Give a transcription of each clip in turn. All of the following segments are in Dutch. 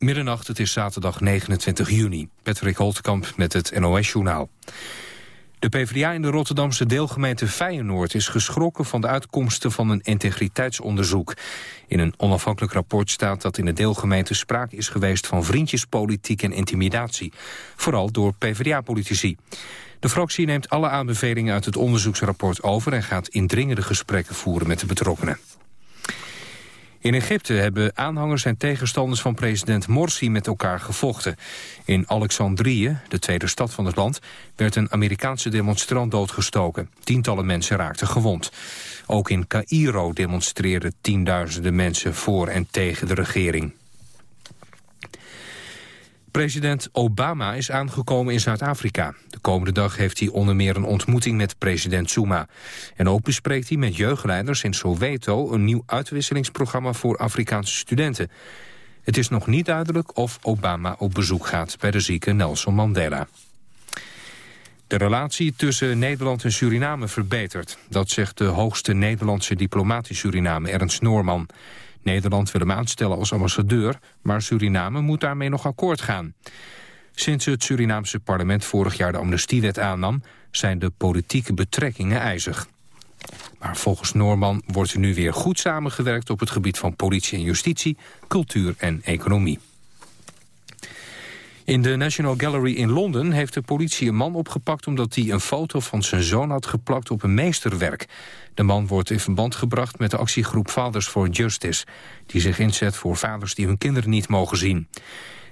Middernacht, het is zaterdag 29 juni. Patrick Holtkamp met het NOS-journaal. De PvdA in de Rotterdamse deelgemeente Feyenoord is geschrokken van de uitkomsten van een integriteitsonderzoek. In een onafhankelijk rapport staat dat in de deelgemeente sprake is geweest van vriendjespolitiek en intimidatie. Vooral door PvdA-politici. De fractie neemt alle aanbevelingen uit het onderzoeksrapport over en gaat indringende gesprekken voeren met de betrokkenen. In Egypte hebben aanhangers en tegenstanders van president Morsi met elkaar gevochten. In Alexandrië, de tweede stad van het land, werd een Amerikaanse demonstrant doodgestoken. Tientallen mensen raakten gewond. Ook in Cairo demonstreerden tienduizenden mensen voor en tegen de regering. President Obama is aangekomen in Zuid-Afrika. De komende dag heeft hij onder meer een ontmoeting met president Zuma. En ook bespreekt hij met jeugdleiders in Soweto... een nieuw uitwisselingsprogramma voor Afrikaanse studenten. Het is nog niet duidelijk of Obama op bezoek gaat bij de zieke Nelson Mandela. De relatie tussen Nederland en Suriname verbetert. Dat zegt de hoogste Nederlandse diplomaat in Suriname, Ernst Noorman. Nederland wil hem aanstellen als ambassadeur, maar Suriname moet daarmee nog akkoord gaan. Sinds het Surinaamse parlement vorig jaar de amnestiewet aannam... zijn de politieke betrekkingen ijzig. Maar volgens Noorman wordt er nu weer goed samengewerkt... op het gebied van politie en justitie, cultuur en economie. In de National Gallery in Londen heeft de politie een man opgepakt... omdat hij een foto van zijn zoon had geplakt op een meesterwerk. De man wordt in verband gebracht met de actiegroep Fathers for Justice... die zich inzet voor vaders die hun kinderen niet mogen zien.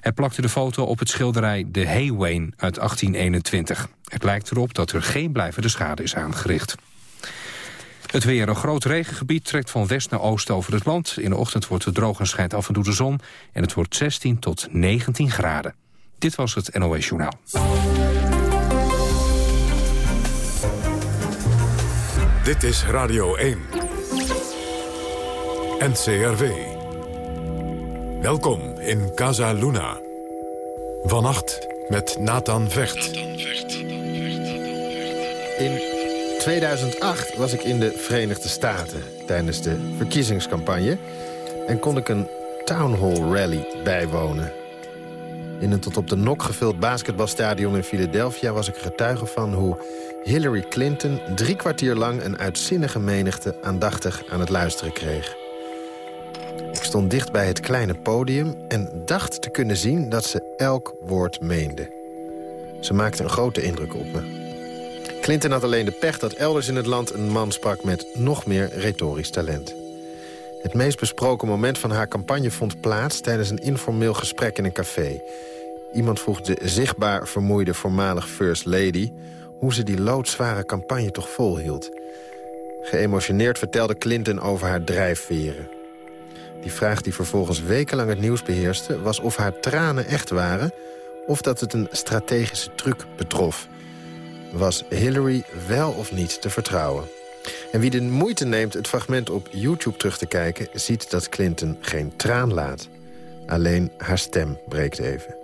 Hij plakte de foto op het schilderij De Haywayne uit 1821. Het lijkt erop dat er geen blijvende schade is aangericht. Het weer. Een groot regengebied trekt van west naar oost over het land. In de ochtend wordt het droog en schijnt af en toe de zon. En het wordt 16 tot 19 graden. Dit was het NOS Journaal. Dit is Radio 1. NCRV. Welkom in Casa Luna. Vannacht met Nathan Vecht. In 2008 was ik in de Verenigde Staten tijdens de verkiezingscampagne... en kon ik een town hall rally bijwonen. In een tot op de nok gevuld basketbalstadion in Philadelphia... was ik getuige van hoe Hillary Clinton drie kwartier lang... een uitzinnige menigte aandachtig aan het luisteren kreeg. Ik stond dicht bij het kleine podium en dacht te kunnen zien... dat ze elk woord meende. Ze maakte een grote indruk op me. Clinton had alleen de pech dat elders in het land een man sprak... met nog meer retorisch talent. Het meest besproken moment van haar campagne vond plaats... tijdens een informeel gesprek in een café. Iemand vroeg de zichtbaar vermoeide voormalig First Lady... hoe ze die loodzware campagne toch volhield. Geëmotioneerd vertelde Clinton over haar drijfveren. Die vraag die vervolgens wekenlang het nieuws beheerste... was of haar tranen echt waren... of dat het een strategische truc betrof. Was Hillary wel of niet te vertrouwen? En wie de moeite neemt het fragment op YouTube terug te kijken... ziet dat Clinton geen traan laat. Alleen haar stem breekt even.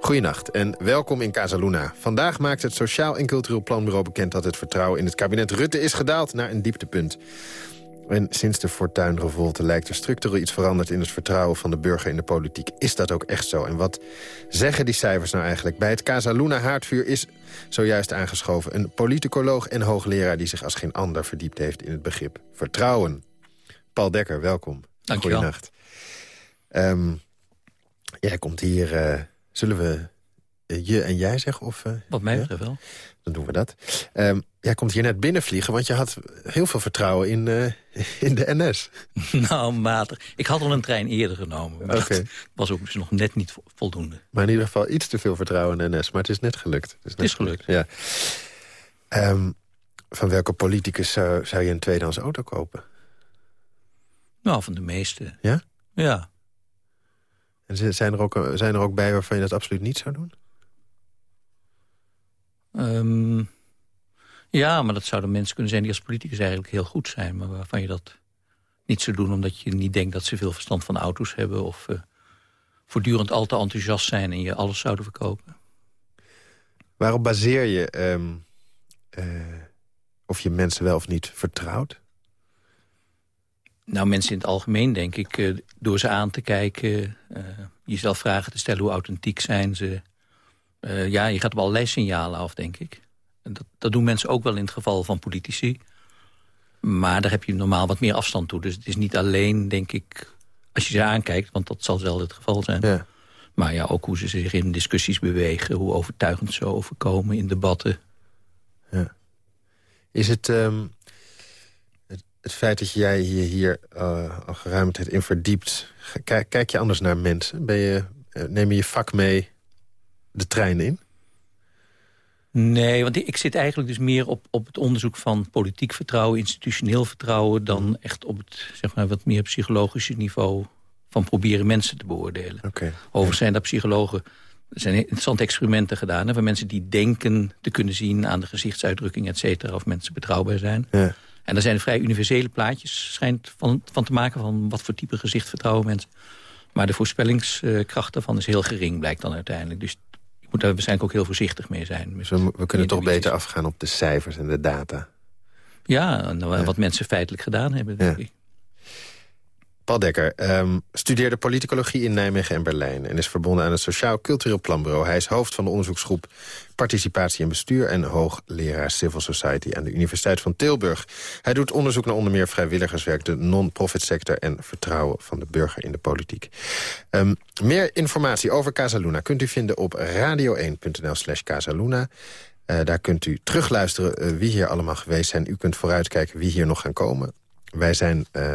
Goedenacht en welkom in Casaluna. Vandaag maakt het Sociaal en Cultureel Planbureau bekend... dat het vertrouwen in het kabinet Rutte is gedaald naar een dieptepunt. En sinds de fortuinrevolte lijkt er structureel iets veranderd... in het vertrouwen van de burger in de politiek. Is dat ook echt zo? En wat zeggen die cijfers nou eigenlijk? Bij het Casaluna Haardvuur is zojuist aangeschoven... een politicoloog en hoogleraar die zich als geen ander verdiept heeft... in het begrip vertrouwen. Paul Dekker, welkom. Dank je wel. Um, jij komt hier... Uh, zullen we je en jij zeggen? Of, uh, Wat mij betreft ja? wel. Dan doen we dat. Um, jij komt hier net binnenvliegen, want je had heel veel vertrouwen in, uh, in de NS. nou, matig. Ik had al een trein eerder genomen. Maar okay. dat was ook dus nog net niet voldoende. Maar in ieder geval iets te veel vertrouwen in de NS. Maar het is net gelukt. Het is, net het is gelukt. gelukt. Ja. Um, van welke politicus zou, zou je een tweedehands auto kopen? Nou, van de meeste. Ja? Ja. En zijn er, ook, zijn er ook bij waarvan je dat absoluut niet zou doen? Um, ja, maar dat zouden mensen kunnen zijn die als politicus eigenlijk heel goed zijn. Maar waarvan je dat niet zou doen omdat je niet denkt dat ze veel verstand van auto's hebben. Of uh, voortdurend al te enthousiast zijn en je alles zouden verkopen. Waarop baseer je um, uh, of je mensen wel of niet vertrouwt? Nou, mensen in het algemeen, denk ik, uh, door ze aan te kijken... jezelf vragen te stellen hoe authentiek zijn ze. Uh, ja, je gaat op allerlei signalen af, denk ik. En dat, dat doen mensen ook wel in het geval van politici. Maar daar heb je normaal wat meer afstand toe. Dus het is niet alleen, denk ik, als je ze aankijkt... want dat zal zelden het geval zijn. Ja. Maar ja, ook hoe ze zich in discussies bewegen... hoe overtuigend ze overkomen in debatten. Ja. Is het, um, het, het, feit dat jij je hier uh, al geruime tijd in verdiept... Kijk, kijk je anders naar mensen? Ben je, uh, neem je je vak mee de trein in? Nee, want ik zit eigenlijk dus meer op, op het onderzoek van politiek vertrouwen, institutioneel vertrouwen, dan echt op het zeg maar, wat meer psychologische niveau van proberen mensen te beoordelen. Okay. Overigens zijn daar psychologen, er zijn interessante experimenten gedaan... Hè, van mensen die denken te kunnen zien aan de gezichtsuitdrukking, et cetera... of mensen betrouwbaar zijn. Ja. En daar zijn vrij universele plaatjes schijnt van, van te maken... van wat voor type gezicht vertrouwen mensen. Maar de voorspellingskracht daarvan is heel gering, blijkt dan uiteindelijk. Dus je moet daar waarschijnlijk ook heel voorzichtig mee zijn. Dus we, we kunnen toch beter afgaan op de cijfers en de data. Ja, en wat mensen feitelijk gedaan hebben, denk ik. Paul Dekker um, studeerde politicologie in Nijmegen en Berlijn... en is verbonden aan het Sociaal Cultureel Planbureau. Hij is hoofd van de onderzoeksgroep Participatie en Bestuur... en hoogleraar Civil Society aan de Universiteit van Tilburg. Hij doet onderzoek naar onder meer vrijwilligerswerk... de non-profit sector en vertrouwen van de burger in de politiek. Um, meer informatie over Casaluna kunt u vinden op radio1.nl slash Casaluna... Uh, daar kunt u terugluisteren uh, wie hier allemaal geweest zijn. U kunt vooruitkijken wie hier nog gaan komen. Wij zijn... Uh,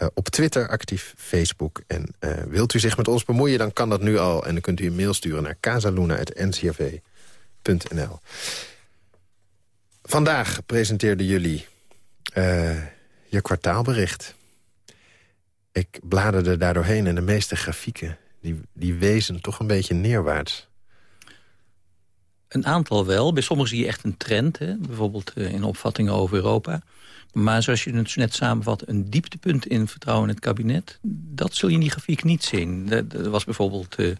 uh, op Twitter actief, Facebook. En uh, wilt u zich met ons bemoeien, dan kan dat nu al. En dan kunt u een mail sturen naar casaluna.ncrv.nl. Vandaag presenteerden jullie uh, je kwartaalbericht. Ik bladerde daar doorheen en de meeste grafieken... die, die wezen toch een beetje neerwaarts. Een aantal wel. Bij sommigen zie je echt een trend. Hè? Bijvoorbeeld in opvattingen over Europa. Maar zoals je het net samenvat, een dieptepunt in vertrouwen in het kabinet... dat zul je in die grafiek niet zien. Dat, was bijvoorbeeld... Uh,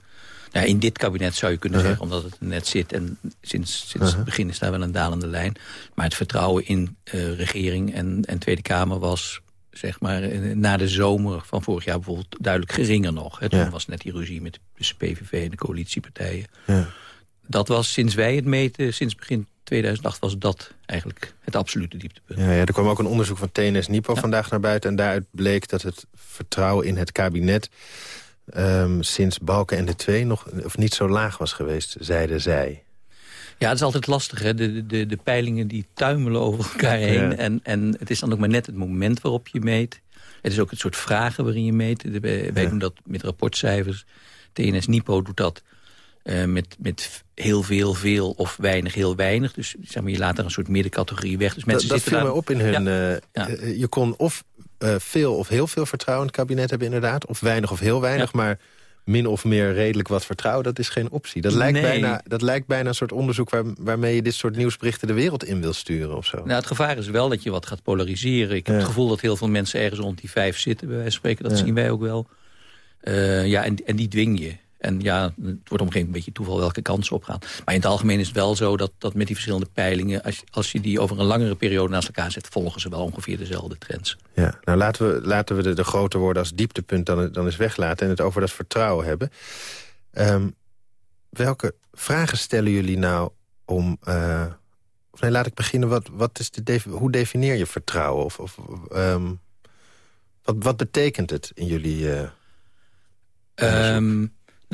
nou, in dit kabinet zou je kunnen uh-huh. zeggen, omdat het net zit... en sinds, sinds het uh-huh. begin is daar wel een dalende lijn. Maar het vertrouwen in uh, regering en, en Tweede Kamer was zeg maar, eh, na de zomer van vorig jaar bijvoorbeeld duidelijk geringer nog. Hè. Toen ja. was net die ruzie met de PVV en de coalitiepartijen. Ja. Dat was sinds wij het meten, sinds begin 2008 was dat eigenlijk het absolute dieptepunt. Ja, ja, er kwam ook een onderzoek van TNS Nipo vandaag naar buiten... en daaruit bleek dat het vertrouwen in het kabinet... Um, sinds Balken en de Twee nog of niet zo laag was geweest, zeiden zij. Ja, het is altijd lastig. Hè? De, de, de peilingen die tuimelen over elkaar heen. En, en het is dan ook maar net het moment waarop je meet. Het is ook het soort vragen waarin je meet. Wij, wij doen dat met rapportcijfers. TNS Nipo doet dat uh, met, met heel veel, veel of weinig, heel weinig. Dus zeg maar, je laat er een soort middencategorie weg. Dus mensen dat dat viel daar... me op in hun... Ja. Uh, Je kon of veel of heel veel vertrouwen in het kabinet hebben inderdaad... of weinig of heel weinig, maar min of meer redelijk wat vertrouwen... dat is geen optie. Dat lijkt, bijna, dat lijkt bijna een soort onderzoek... Waar, waarmee je dit soort nieuwsberichten de wereld in wil sturen of zo. Nou, het gevaar is wel dat je wat gaat polariseren. Ik heb het gevoel dat heel veel mensen ergens rond die vijf zitten... bij wijze van spreken, dat zien wij ook wel. Ja, en, en die dwing je. En ja, het wordt op een gegeven moment een beetje toeval welke kansen opgaan. Maar in het algemeen is het wel zo dat, dat met die verschillende peilingen... Als, als je die over een langere periode naast elkaar zet... volgen ze wel ongeveer dezelfde trends. Ja, nou laten we, laten we de, de grote woorden als dieptepunt dan, dan eens weglaten... en het over dat vertrouwen hebben. Um, welke vragen stellen jullie nou om... Uh, of nee, laat ik beginnen. Wat, wat is de, hoe definieer je vertrouwen? Of, of um, wat, wat betekent het in jullie... Uh,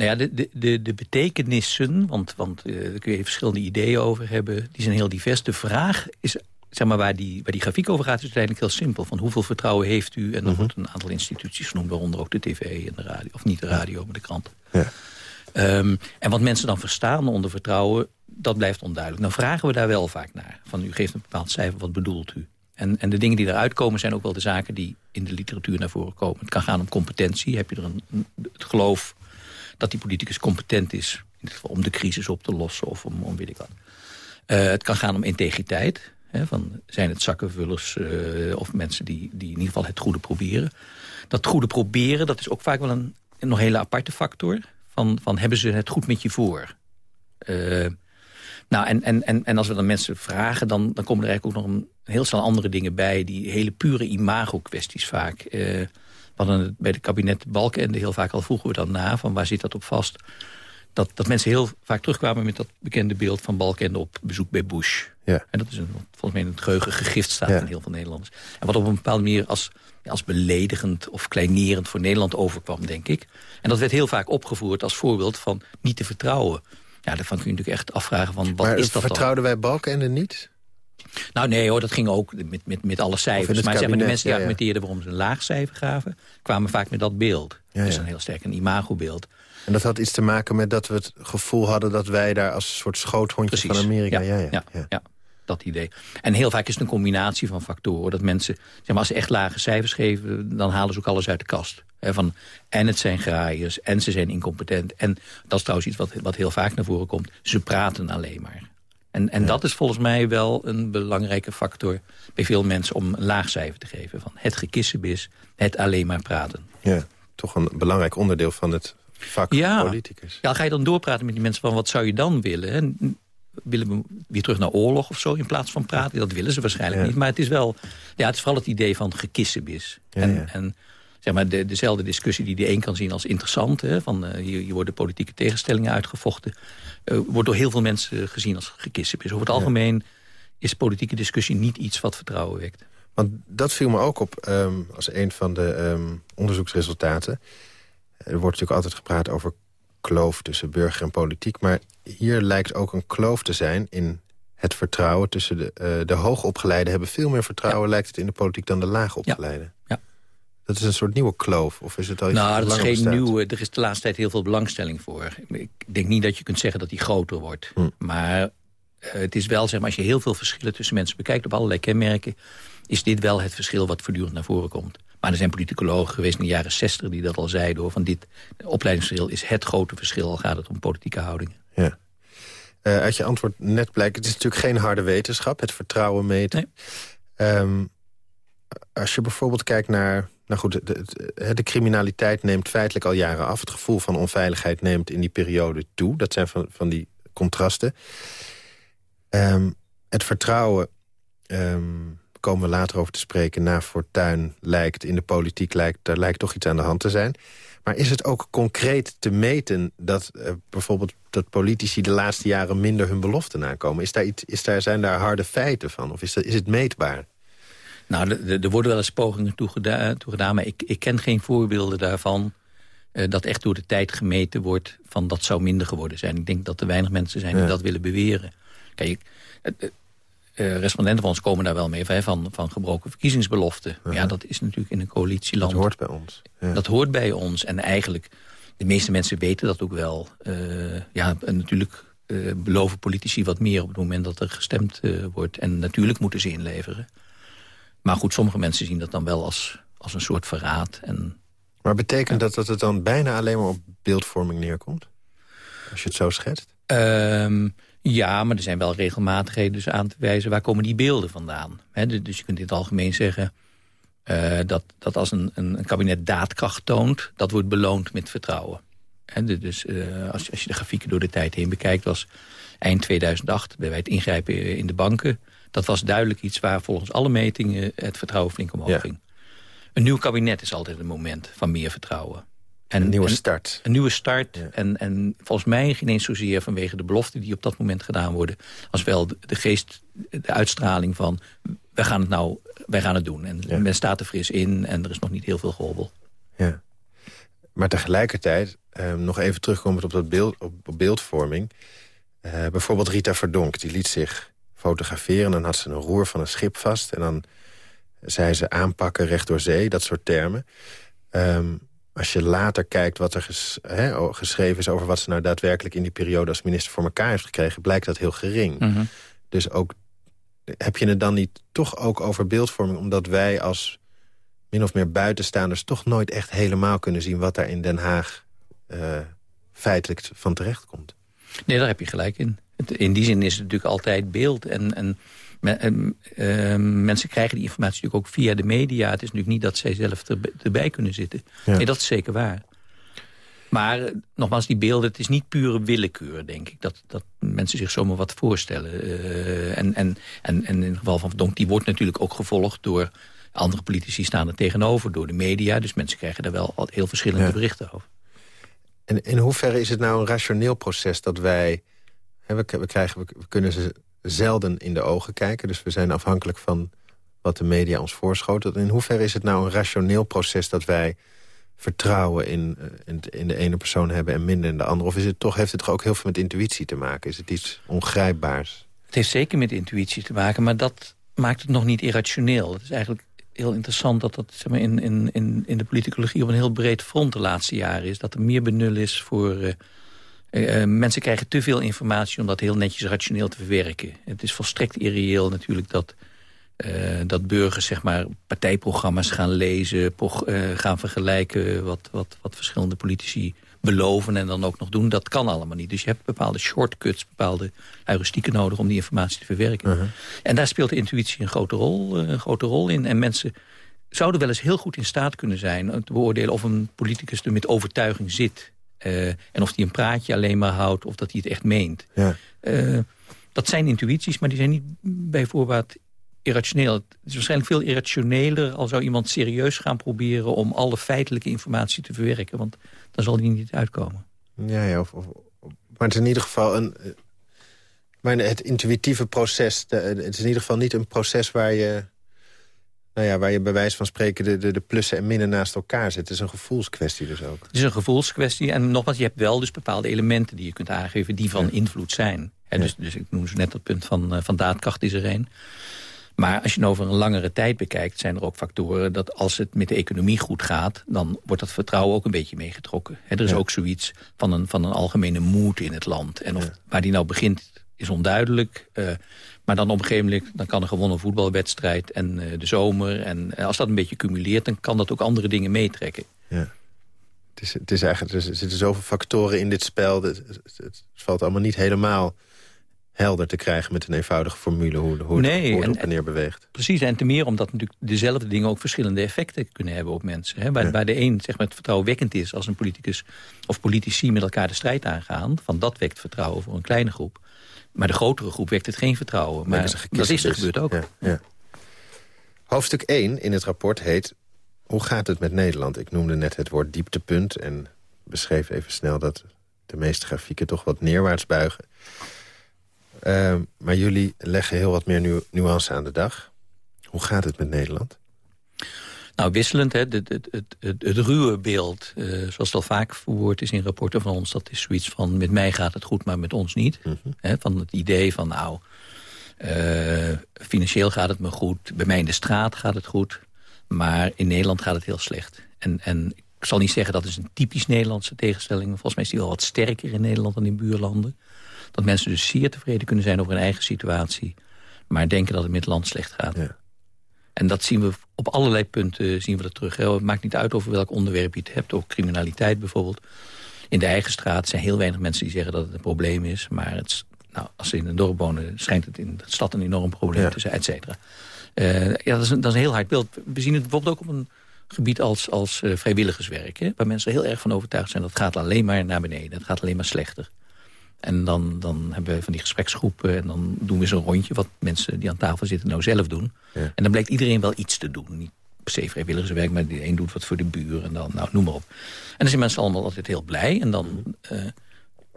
nou ja, de, de, de, betekenissen, want, want uh, daar kun je verschillende ideeën over hebben... die zijn heel divers. De vraag is, zeg maar, waar die, waar die grafiek over gaat... is uiteindelijk heel simpel. Van hoeveel vertrouwen heeft u? En dan mm wordt een aantal instituties genoemd... waaronder ook de tv en de radio. Of niet de radio, maar de krant. Ja. Um, en wat mensen dan verstaan onder vertrouwen... dat blijft onduidelijk. Nou vragen we daar wel vaak naar. Van u geeft een bepaald cijfer, wat bedoelt u? En, en de dingen die eruit komen zijn ook wel de zaken die in de literatuur naar voren komen. Het kan gaan om competentie. Heb je er een, het geloof dat die politicus competent is... om de crisis op te lossen of om, om weet ik wat. Uh, het kan gaan om integriteit. Hè, van, zijn het zakkenvullers uh, of mensen die, die in ieder geval het goede proberen. Dat goede proberen, dat is ook vaak wel een, een nog hele aparte factor. Van, van hebben ze het goed met je voor? Uh, nou, en, en, en, en als we dan mensen vragen, dan, dan komen er eigenlijk ook nog een heel snel andere dingen bij... die hele pure imago-kwesties vaak... hadden het bij de kabinet Balkenende heel vaak al vroegen we dan na... van waar zit dat op vast? Dat, dat mensen heel vaak terugkwamen met dat bekende beeld van Balkenende op bezoek bij Bush. Ja. En dat is een, volgens mij in het geheugen gegrift staat in heel veel Nederlanders. En wat op een bepaalde manier als, als beledigend of kleinerend voor Nederland overkwam, denk ik. En dat werd heel vaak opgevoerd als voorbeeld van niet te vertrouwen. Ja, daarvan kun je natuurlijk echt afvragen van wat maar is dat vertrouwden wij Balkenende niet? Nou nee hoor, dat ging ook met, met, met alle cijfers. Maar, zeg maar de mensen die argumenteerden waarom ze een laag cijfer gaven... kwamen vaak met dat beeld. Ja, dus een heel sterk een imagobeeld. En dat had iets te maken met dat we het gevoel hadden... dat wij daar als een soort schoothondjes van Amerika... Ja, ja, ja, ja, dat idee. En heel vaak is het een combinatie van factoren. Dat mensen, zeg maar, als ze echt lage cijfers geven... dan halen ze ook alles uit de kast. van, en het zijn graaiers, en ze zijn incompetent. En dat is trouwens iets wat, wat heel vaak naar voren komt. Ze praten alleen maar. En, en dat is volgens mij wel een belangrijke factor bij veel mensen... om een laag cijfer te geven. Van het gekissenbis, het alleen maar praten. Ja, toch een belangrijk onderdeel van het vak ja. politicus. Ja, ga je dan doorpraten met die mensen van wat zou je dan willen? Hè? Willen we weer terug naar oorlog of zo in plaats van praten? Dat willen ze waarschijnlijk niet. Maar het is wel, ja, het is vooral het idee van gekissenbis. Ja, en, en zeg maar, de, dezelfde discussie die de een kan zien als interessant. Hè, van, uh, hier, hier, worden politieke tegenstellingen uitgevochten. Uh, wordt door heel veel mensen gezien als gekissenbis. Over het algemeen is politieke discussie niet iets wat vertrouwen wekt. Want dat viel me ook op um, als een van de um, onderzoeksresultaten. Er wordt natuurlijk altijd gepraat over kloof tussen burger en politiek. Maar hier lijkt ook een kloof te zijn in het vertrouwen tussen de, uh, de hoogopgeleiden... hebben veel meer vertrouwen, lijkt het, in de politiek dan de laagopgeleiden. Dat is een soort nieuwe kloof, of is het al iets Nou, dat is geen nieuwe. Er is de laatste tijd heel veel belangstelling voor. Ik denk niet dat je kunt zeggen dat die groter wordt. Hm. Maar uh, het is wel, zeg maar, als je heel veel verschillen tussen mensen bekijkt... op allerlei kenmerken, is dit wel het verschil wat voortdurend naar voren komt. Maar er zijn politicologen geweest in de jaren 60 die dat al zeiden. Hoor, van dit opleidingsverschil is het grote verschil, al gaat het om politieke houdingen. Ja. Uh, uit je antwoord net blijkt, het is natuurlijk geen harde wetenschap, het vertrouwen meten. Nee. Um, als je bijvoorbeeld kijkt naar... Nou goed, de, de, de, criminaliteit neemt feitelijk al jaren af. Het gevoel van onveiligheid neemt in die periode toe. Dat zijn van, van die contrasten. Um, het vertrouwen um, komen we later over te spreken... na Fortuin lijkt, in de politiek lijkt... daar lijkt toch iets aan de hand te zijn. Maar is het ook concreet te meten dat uh, bijvoorbeeld... dat politici de laatste jaren minder hun beloften nakomen? Is daar iets, is daar, zijn daar harde feiten van? Of is, dat, is het meetbaar? Nou, er worden wel eens pogingen toe gedaan, toe gedaan maar ik, ik ken geen voorbeelden daarvan... Uh, dat echt door de tijd gemeten wordt van dat zou minder geworden zijn. Ik denk dat er weinig mensen zijn die dat willen beweren. Kijk, uh, respondenten van ons komen daar wel mee hè, van, van gebroken verkiezingsbeloften. -huh. Ja, dat is natuurlijk in een coalitieland. Dat hoort bij ons. Ja. Dat hoort bij ons. En eigenlijk, de meeste mensen weten dat ook wel. Uh, ja, en natuurlijk beloven politici wat meer op het moment dat er gestemd wordt. En natuurlijk moeten ze inleveren. Maar goed, sommige mensen zien dat dan wel als, als een soort verraad. En, maar betekent dat dat het dan bijna alleen maar op beeldvorming neerkomt? Als je het zo schetst? Um, ja, maar er zijn wel regelmatigheden dus aan te wijzen... waar komen die beelden vandaan? He, dus je kunt in het algemeen zeggen... Uh, dat, dat als een, een, een, kabinet daadkracht toont... dat wordt beloond met vertrouwen. He, dus uh, als, als je de grafieken door de tijd heen bekijkt... was eind 2008 bij het ingrijpen in de banken... dat was duidelijk iets waar volgens alle metingen... het vertrouwen flink omhoog ja. ging. Een nieuw kabinet is altijd een moment van meer vertrouwen. En, een nieuwe start. Een, nieuwe start. Ja. En, en volgens mij geen eens zozeer vanwege de beloften die op dat moment gedaan worden. Als wel de, de geest, de uitstraling van wij gaan het nou, wij gaan het doen. En ja. men staat er fris in en er is nog niet heel veel gehobbel. Ja. Maar tegelijkertijd, eh, nog even terugkomend op, dat beeld, op, op beeldvorming. Uh, bijvoorbeeld Rita Verdonk, die liet zich fotograferen. En dan had ze een roer van een schip vast. En dan zei ze aanpakken recht door zee, dat soort termen. Um, als je later kijkt wat er ges, he, geschreven is... over wat ze nou daadwerkelijk in die periode als minister voor elkaar heeft gekregen... blijkt dat heel gering. Mm -hmm. Dus ook, heb je het dan niet toch ook over beeldvorming... omdat wij als min of meer buitenstaanders... toch nooit echt helemaal kunnen zien wat daar in Den Haag... Uh, feitelijk van terecht komt. Nee, daar heb je gelijk in. In die zin is het natuurlijk altijd beeld. En, en men, uh, mensen krijgen die informatie natuurlijk ook via de media. Het is natuurlijk niet dat zij zelf er, erbij kunnen zitten. Ja. Nee, dat is zeker waar. Maar uh, nogmaals, die beelden, het is niet pure willekeur, denk ik. Dat, dat mensen zich zomaar wat voorstellen. Uh, en, en, en, en in het geval van Verdonk, die wordt natuurlijk ook gevolgd door Andere politici staan er tegenover door de media. Dus mensen krijgen daar wel heel verschillende berichten over. En in hoeverre is het nou een rationeel proces dat wij... We, kunnen ze zelden in de ogen kijken. Dus we zijn afhankelijk van wat de media ons voorschotelt. In hoeverre is het nou een rationeel proces dat wij vertrouwen in, eh, in, de ene persoon hebben en minder in de andere? Of is het toch, heeft het toch ook heel veel met intuïtie te maken? Is het iets ongrijpbaars? Het heeft zeker met intuïtie te maken, maar dat maakt het nog niet irrationeel. Het is eigenlijk heel interessant dat dat zeg maar, in, in, in de politicologie... op een heel breed front de laatste jaren is. Dat er meer benul is voor... Uh, uh, mensen krijgen te veel informatie om dat heel netjes rationeel te verwerken. Het is volstrekt irreëel natuurlijk dat uh, dat burgers zeg maar, partijprogramma's gaan lezen... Uh, gaan vergelijken wat, wat, wat verschillende politici beloven... en dan ook nog doen, dat kan allemaal niet. Dus je hebt bepaalde shortcuts, bepaalde heuristieken nodig... om die informatie te verwerken. Uh -huh. En daar speelt de intuïtie een grote, rol, een grote rol in. En mensen zouden wel eens heel goed in staat kunnen zijn... te beoordelen of een politicus er met overtuiging zit... en of hij een praatje alleen maar houdt of dat hij het echt meent. Ja. dat zijn intuïties, maar die zijn niet bij voorbaat irrationeel. Het is waarschijnlijk veel irrationeler... al zou iemand serieus gaan proberen om alle feitelijke informatie te verwerken. Want dan zal die niet uitkomen. Ja, ja of, of, maar het is in ieder geval een... Eh, maar het intuïtieve proces, het is in ieder geval niet een proces waar je... Nou ja, waar je bij wijze van spreken de, de, de plussen en minnen naast elkaar zet. Het is een gevoelskwestie dus ook. Het is een gevoelskwestie. En nogmaals, je hebt wel dus bepaalde elementen die je kunt aangeven... die van invloed zijn. En dus, dus ik noem ze net het punt van, uh, van daadkracht is er een. Maar als je het over een langere tijd bekijkt... zijn er ook factoren dat als het met de economie goed gaat... dan wordt dat vertrouwen ook een beetje meegetrokken. er is ook zoiets van een, van een algemene moed in het land. En of, waar die nou begint is onduidelijk. Uh, maar dan op een gegeven moment dan kan een gewonnen voetbalwedstrijd... en uh, de zomer. En als dat een beetje cumuleert... dan kan dat ook andere dingen meetrekken. Ja. Het is, het is eigenlijk, er zitten zoveel factoren in dit spel. Het, het, het valt allemaal niet helemaal helder te krijgen met een eenvoudige formule hoe, hoe nee, het, hoe en, neer beweegt. Precies, en te meer omdat natuurlijk dezelfde dingen ook verschillende effecten kunnen hebben op mensen. Hè. Waar, de een zeg maar, het vertrouwenwekkend is als een politicus of politici met elkaar de strijd aangaan, van dat wekt vertrouwen voor een kleine groep. Maar de grotere groep wekt het geen vertrouwen. Maar dat is, is er gebeurd ook. Ja, ja. Hoofdstuk 1 in het rapport heet Hoe gaat het met Nederland? Ik noemde net het woord dieptepunt en beschreef even snel dat de meeste grafieken toch wat neerwaarts buigen. Uh, maar jullie leggen heel wat meer nu nuance aan de dag. Hoe gaat het met Nederland? Nou, wisselend. Hè? Het, het, het, het, ruwe beeld, uh, zoals het al vaak verwoord is in rapporten van ons... dat is zoiets van, met mij gaat het goed, maar met ons niet. Mm -hmm. hè? Van het idee van, nou, uh, financieel gaat het me goed... bij mij in de straat gaat het goed, maar in Nederland gaat het heel slecht. En, en ik zal niet zeggen dat is een typisch Nederlandse tegenstelling... volgens mij is die wel wat sterker in Nederland dan in buurlanden... Dat mensen dus zeer tevreden kunnen zijn over hun eigen situatie... maar denken dat het met het land slecht gaat. Ja. En dat zien we op allerlei punten zien we dat terug. Het maakt niet uit over welk onderwerp je het hebt. Ook criminaliteit bijvoorbeeld. In de eigen straat zijn heel weinig mensen die zeggen dat het een probleem is. Maar het, nou, als ze in een dorp wonen, schijnt het in de stad een enorm probleem te zijn, et cetera. Uh, ja, dat is, een, dat is een heel hard beeld. We zien het bijvoorbeeld ook op een gebied als, als uh, vrijwilligerswerk. Hè, waar mensen heel erg van overtuigd zijn dat het gaat alleen maar naar beneden. Het gaat alleen maar slechter. En dan, dan hebben we van die gespreksgroepen en dan doen we zo'n rondje... wat mensen die aan tafel zitten nou zelf doen. Ja. En dan blijkt iedereen wel iets te doen. Niet per se vrijwilligerswerk, maar de een doet wat voor de buur en dan, nou, noem maar op. En dan zijn mensen allemaal altijd heel blij. En dan, uh,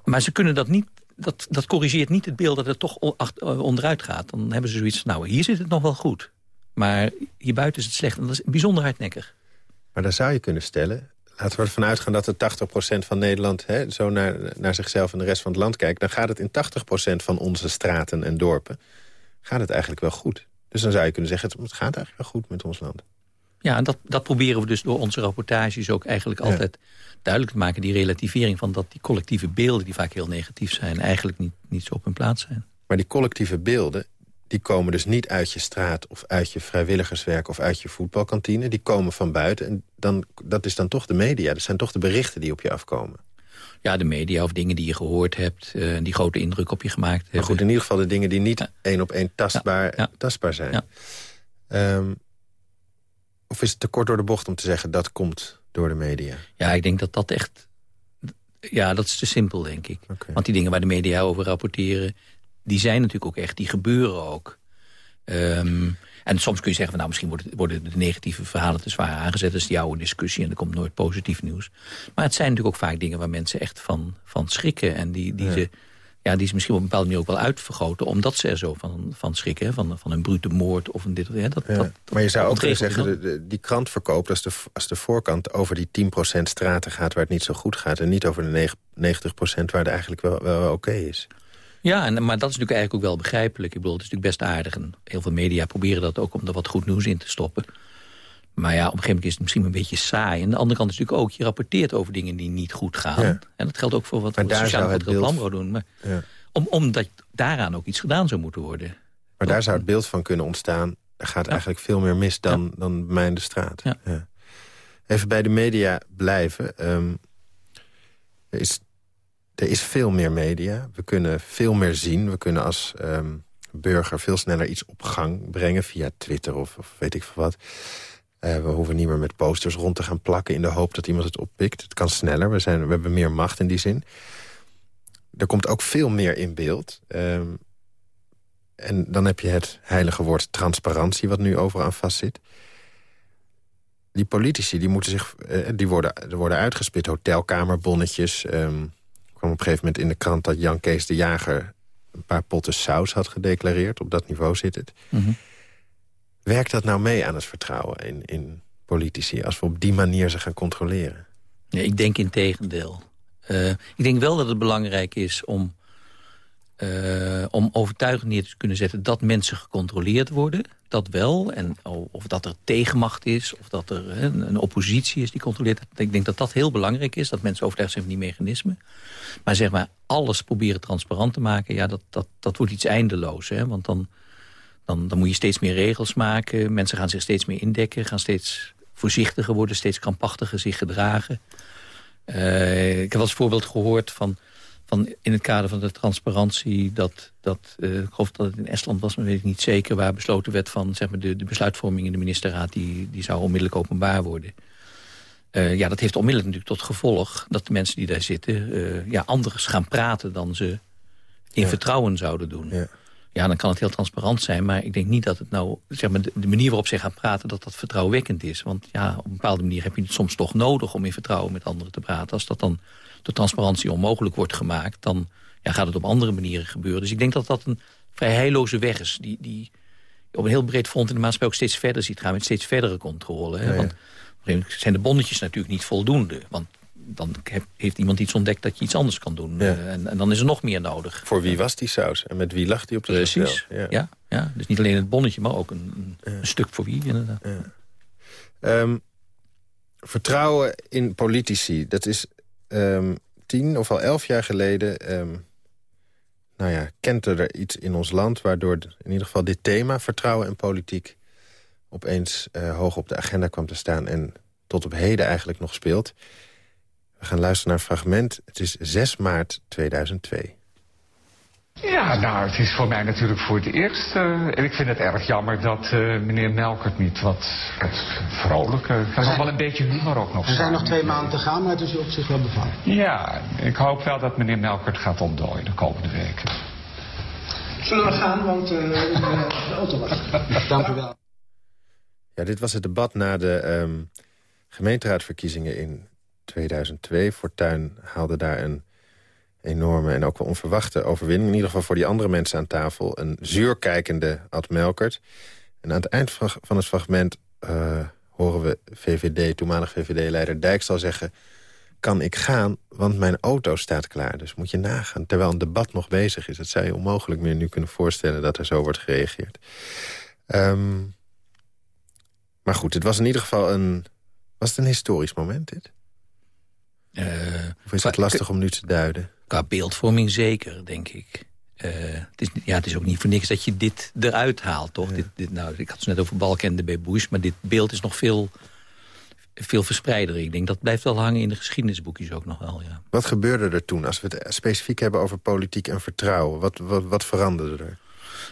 maar ze kunnen dat niet, dat, dat corrigeert niet het beeld dat het toch eh, onderuit gaat. Dan hebben ze zoiets nou, hier zit het nog wel goed. Maar hierbuiten is het slecht en dat is bijzonder hardnekkig. Maar dan zou je kunnen stellen, laten we ervan uitgaan dat de 80% van Nederland... Hè, zo naar, naar zichzelf en de rest van het land kijkt... dan gaat het in 80% van onze straten en dorpen... gaat het eigenlijk wel goed. Dus dan zou je kunnen zeggen, het gaat eigenlijk wel goed met ons land. Ja, en dat, dat proberen we dus door onze rapportages ook eigenlijk altijd duidelijk te maken. Die relativering van dat die collectieve beelden, die vaak heel negatief zijn... eigenlijk niet, niet zo op hun plaats zijn. Maar die collectieve beelden, die komen dus niet uit je straat... of uit je vrijwilligerswerk of uit je voetbalkantine. Die komen van buiten. En dan, dat is dan toch de media. Dat zijn toch de berichten die op je afkomen. Ja, de media of dingen die je gehoord hebt... Uh, die grote indruk op je gemaakt hebben. Maar goed, in ieder geval de dingen die niet één op één tastbaar, tastbaar zijn. Um, of is het te kort door de bocht om te zeggen... dat komt door de media? Ja, ik denk dat dat echt... Ja, dat is te simpel, denk ik. Okay. Want die dingen waar de media over rapporteren die zijn natuurlijk ook echt, die gebeuren ook. Um, En soms kun je zeggen, van, nou, misschien worden, worden de negatieve verhalen te zwaar aangezet. Dat is die oude discussie en er komt nooit positief nieuws. Maar het zijn natuurlijk ook vaak dingen waar mensen echt van, van schrikken. En die, die ze ja, die is misschien op een bepaalde manier ook wel uitvergroten... omdat ze er zo van, van schrikken, van, van een brute moord of een dit of ja, dat, dat, Maar je zou ook kunnen zeggen, de, die krantverkoop... Als de, als de voorkant over die 10% straten gaat waar het niet zo goed gaat... en niet over de 90% waar het eigenlijk wel, wel oké is. Ja, en, maar dat is natuurlijk eigenlijk ook wel begrijpelijk. Ik bedoel, het is natuurlijk best aardig. En heel veel media proberen dat ook om er wat goed nieuws in te stoppen. Maar ja, op een gegeven moment is het misschien een beetje saai. En de andere kant is natuurlijk ook, je rapporteert over dingen die niet goed gaan. En dat geldt ook voor wat we sociaal het beeld... doen. Maar ja. om, omdat daaraan ook iets gedaan zou moeten worden. Maar daar zou het beeld van kunnen ontstaan. Er gaat eigenlijk veel meer mis dan, dan bij mij in de straat. Even bij de media blijven. Um, er, is, er is veel meer media. We kunnen veel meer zien. We kunnen als um, burger veel sneller iets op gang brengen... via Twitter of, of weet ik veel wat. Uh, we hoeven niet meer met posters rond te gaan plakken... in de hoop dat iemand het oppikt. Het kan sneller, we, zijn, we hebben meer macht in die zin. Er komt ook veel meer in beeld. Um, en dan heb je het heilige woord transparantie... wat nu overal aan vastzit. Die politici die moeten zich, uh, die worden, er worden uitgespit. Hotelkamerbonnetjes. Um, kwam op een gegeven moment in de krant dat Jan Kees de Jager... een paar potten saus had gedeclareerd. Op dat niveau zit het. Mm Werkt dat nou mee aan het vertrouwen in, in politici... als we op die manier ze gaan controleren? Nee, ik denk in tegendeel. Uh, ik denk wel dat het belangrijk is om, uh, om overtuigend neer te kunnen zetten... dat mensen gecontroleerd worden, dat wel. En of dat er tegenmacht is, of dat er een, oppositie is die controleert. Ik denk dat dat heel belangrijk is, dat mensen overtuigd zijn van die mechanismen. Maar zeg maar, alles proberen transparant te maken... ja, dat, dat, dat wordt iets eindeloos, hè? want dan dan, dan moet je steeds meer regels maken. Mensen gaan zich steeds meer indekken, gaan steeds voorzichtiger worden... steeds krampachtiger zich gedragen. Uh, ik heb als voorbeeld gehoord van, van in het kader van de transparantie... dat, dat uh, ik geloof dat het in Estland was, maar weet ik niet zeker... waar besloten werd van zeg maar, de, de besluitvorming in de ministerraad... die, die zou onmiddellijk openbaar worden. Uh, ja, dat heeft onmiddellijk natuurlijk tot gevolg... dat de mensen die daar zitten ja, anders gaan praten dan ze in vertrouwen zouden doen. Ja. Ja, dan kan het heel transparant zijn. Maar ik denk niet dat het nou, zeg maar, de, manier waarop ze gaan praten... dat dat vertrouwenwekkend is. Want ja, op een bepaalde manier heb je het soms toch nodig... om in vertrouwen met anderen te praten. Als dat dan de transparantie onmogelijk wordt gemaakt... dan ja, gaat het op andere manieren gebeuren. Dus ik denk dat dat een vrij heilloze weg is... die, die op een heel breed front in de maatschappij ook steeds verder ziet gaan... met steeds verdere controle. Hè? Want zijn de bonnetjes natuurlijk niet voldoende. Want dan heeft iemand iets ontdekt dat je iets anders kan doen. Eh, en, en, dan is er nog meer nodig. Voor wie was die saus? En met wie lag die op de Precies, ja. ja. Ja, Dus niet alleen het bonnetje, maar ook een, een stuk voor wie inderdaad. Um, vertrouwen in politici, dat is um, tien of al elf jaar geleden... Um, nou ja, kent er iets in ons land... waardoor in ieder geval dit thema, vertrouwen in politiek... opeens uh, hoog op de agenda kwam te staan... en tot op heden eigenlijk nog speelt. We gaan luisteren naar een fragment. Het is 6 maart 2002. Ja, nou, het is voor mij natuurlijk voor het eerst. Uh, en ik vind het erg jammer dat uh, meneer Melkert niet wat, wat vrolijker... Er is nog wel een beetje humor ook nog. Er zijn nog twee maanden te gaan, maar het is op zich wel bevallen. Ja, ik hoop wel dat meneer Melkert gaat ontdooien de komende weken. Zullen we gaan, want uh, de auto was. Dank u wel. Ja, dit was het debat na de um, gemeenteraadverkiezingen in 2002. Fortuin haalde daar een enorme en ook wel onverwachte overwinning. In ieder geval voor die andere mensen aan tafel. Een zuurkijkende Ad Melkert. En aan het eind van het fragment uh, horen we VVD, toenmalig VVD-leider Dijkstal zeggen... kan ik gaan, want mijn auto staat klaar. Dus moet je nagaan, terwijl een debat nog bezig is. Dat zou je onmogelijk meer nu kunnen voorstellen dat er zo wordt gereageerd. Um, maar goed, het was in ieder geval een... Was het een historisch moment, dit? Uh, of is het lastig om nu te duiden? Qua beeldvorming zeker, denk ik. Uh, het, is, ja, het is ook niet voor niks dat je dit eruit haalt, toch? Dit, dit, nou, ik had het net over Balken bij Bush, maar dit beeld is nog veel, veel verspreider. Ik denk dat blijft wel hangen in de geschiedenisboekjes ook nog wel, ja. Wat gebeurde er toen, als we het specifiek hebben over politiek en vertrouwen? Wat, wat, wat veranderde er?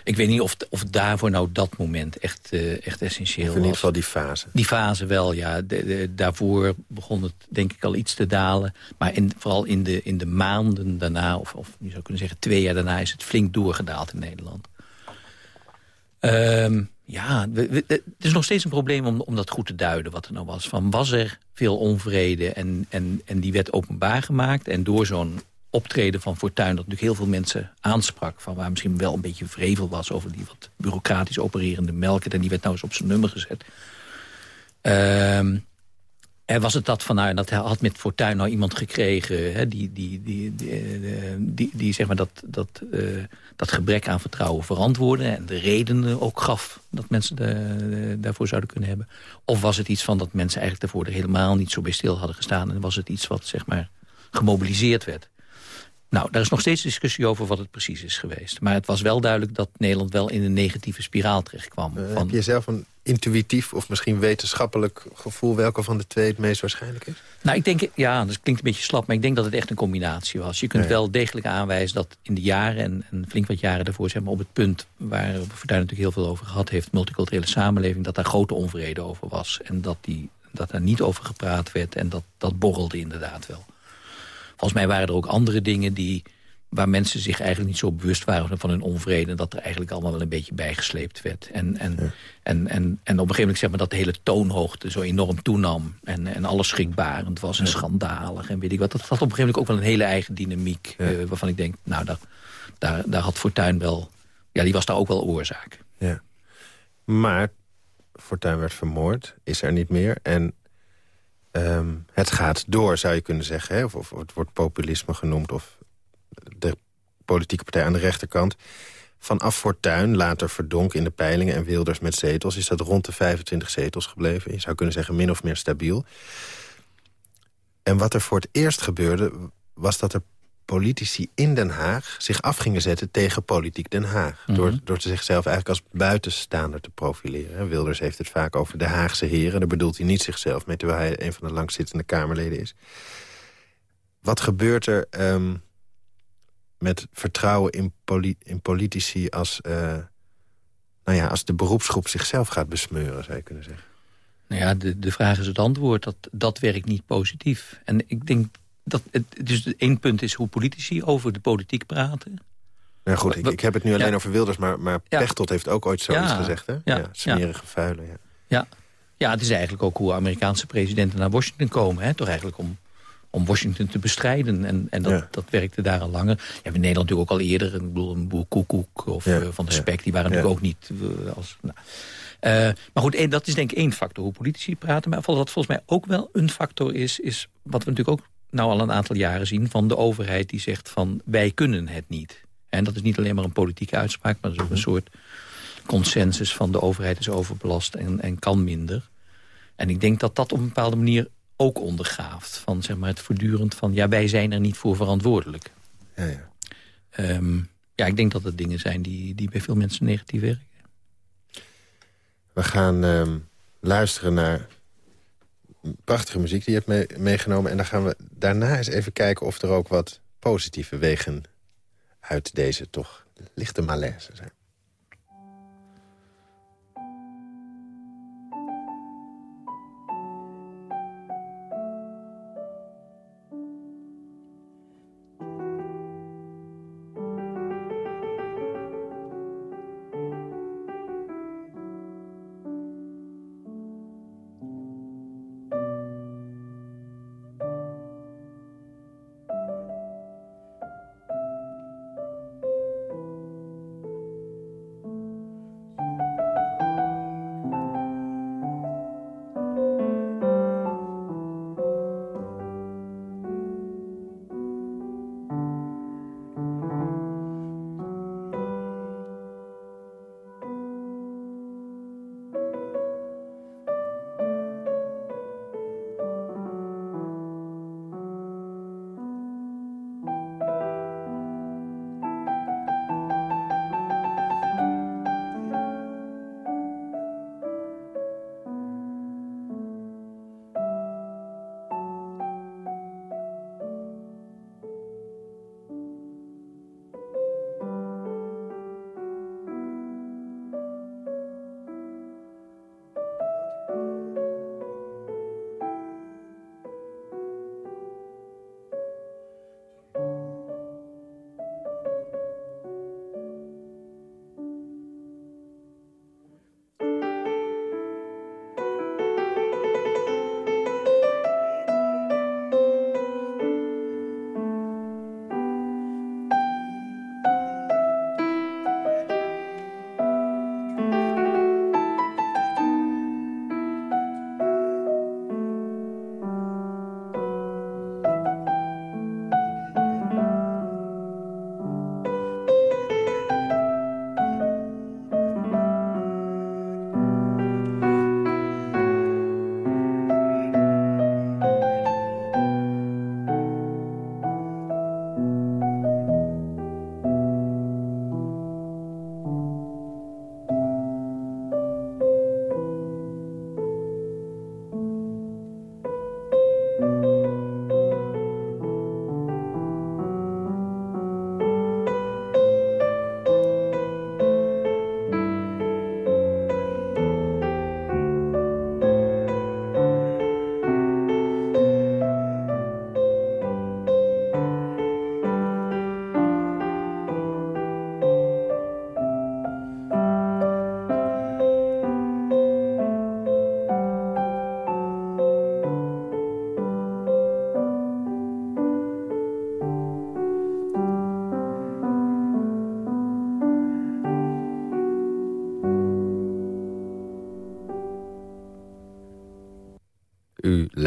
Ik weet niet of, of daarvoor nou dat moment echt, uh, echt essentieel was. in ieder geval die fase. Die fase wel, ja. De, daarvoor begon het denk ik al iets te dalen. Maar in, vooral in de, in de maanden daarna, of, of je zou kunnen zeggen twee jaar daarna... is het flink doorgedaald in Nederland. Um, Ja, het is nog steeds een probleem om, om dat goed te duiden wat er nou was. Van was er veel onvrede en, en, en die werd openbaar gemaakt. En door zo'n optreden van Fortuyn dat natuurlijk heel veel mensen aansprak... van waar misschien wel een beetje vrevel was over die wat bureaucratisch opererende melk. En die werd nou eens op zijn nummer gezet. Ehm en was het dat van, nou, dat had met Fortuyn nou iemand gekregen... Hè, die, die, die, die, eh, die, zeg maar dat, dat, uh, dat gebrek aan vertrouwen verantwoordde... en de redenen ook gaf dat mensen de, daarvoor zouden kunnen hebben? Of was het iets van dat mensen eigenlijk daarvoor er helemaal niet zo bij stil hadden gestaan... en was het iets wat zeg maar gemobiliseerd werd? Nou, daar is nog steeds discussie over wat het precies is geweest. Maar het was wel duidelijk dat Nederland wel in een negatieve spiraal terechtkwam. Uh, Heb je zelf een intuïtief of misschien wetenschappelijk gevoel... welke van de twee het meest waarschijnlijk is? Nou, ik denk, ja, dat klinkt een beetje slap... maar ik denk dat het echt een combinatie was. Je kunt wel degelijk aanwijzen dat in de jaren... En, en, flink wat jaren daarvoor, zeg maar, op het punt... waar Fortuyn natuurlijk heel veel over gehad heeft... multiculturele samenleving, dat daar grote onvrede over was. En dat, die, dat daar niet over gepraat werd en dat, dat borrelde inderdaad wel. Volgens mij waren er ook andere dingen die, waar mensen zich eigenlijk niet zo bewust waren van hun onvrede. En dat er eigenlijk allemaal wel een beetje bijgesleept werd. En, en, en, en, en op een gegeven moment zeg maar dat de hele toonhoogte zo enorm toenam. En, en alles schrikbarend was en schandalig en weet ik wat. Dat had op een gegeven moment ook wel een hele eigen dynamiek. Uh, waarvan ik denk, nou daar, daar, daar had Fortuyn wel... Ja, die was daar ook wel oorzaak. Ja. Maar Fortuyn werd vermoord, is er niet meer. En Um, het gaat door, zou je kunnen zeggen. Hè? Of, of, het wordt populisme genoemd. Of de politieke partij aan de rechterkant. Vanaf Fortuin, later Verdonk in de peilingen... en Wilders met zetels, is dat rond de 25 zetels gebleven. Je zou kunnen zeggen min of meer stabiel. En wat er voor het eerst gebeurde... was dat er politici in Den Haag zich af gingen zetten tegen politiek Den Haag. door, mhm. door zichzelf eigenlijk als buitenstaander te profileren. Wilders heeft het vaak over de Haagse heren. Daar bedoelt hij niet zichzelf mee, terwijl hij een van de langzittende Kamerleden is. Wat gebeurt er um, met vertrouwen in, poli in politici als, uh, nou ja, als de beroepsgroep zichzelf gaat besmeuren, zou je kunnen zeggen? Nou ja, de, de vraag is het antwoord. Dat, dat werkt niet positief. En ik denk dat dus één punt is hoe politici over de politiek praten. Ja, goed, ik, ik heb het nu alleen over Wilders, maar, maar ja. Pechtold heeft ook ooit zoiets gezegd. Hè? Ja, smerige vuilen. Ja. Ja. ja, het is eigenlijk ook hoe Amerikaanse presidenten naar Washington komen. Hè? Toch eigenlijk om, om Washington te bestrijden. En, en dat, dat werkte daar al langer. Ja, in Nederland natuurlijk ook al eerder. Ik bedoel, een boer Koekoek of uh, Van de Spek, die waren natuurlijk ook niet... Uh, als, nou. uh, maar goed, dat is denk ik één factor, hoe politici praten. Maar wat volgens mij ook wel een factor is... is wat we natuurlijk ook nou al een aantal jaren zien... van de overheid die zegt van wij kunnen het niet. En dat is niet alleen maar een politieke uitspraak... maar dat is ook een mhm. soort consensus van de overheid is overbelast en, en kan minder. En ik denk dat dat op een bepaalde manier ook ondergaaft. Van zeg maar het voortdurend van ja, wij zijn er niet voor verantwoordelijk. Ja, ja. Um, ja ik denk dat het dingen zijn die, die bij veel mensen negatief werken. We gaan um, luisteren naar prachtige muziek die je hebt meegenomen. En dan gaan we daarna eens even kijken of er ook wat positieve wegen uit deze toch lichte malaise zijn.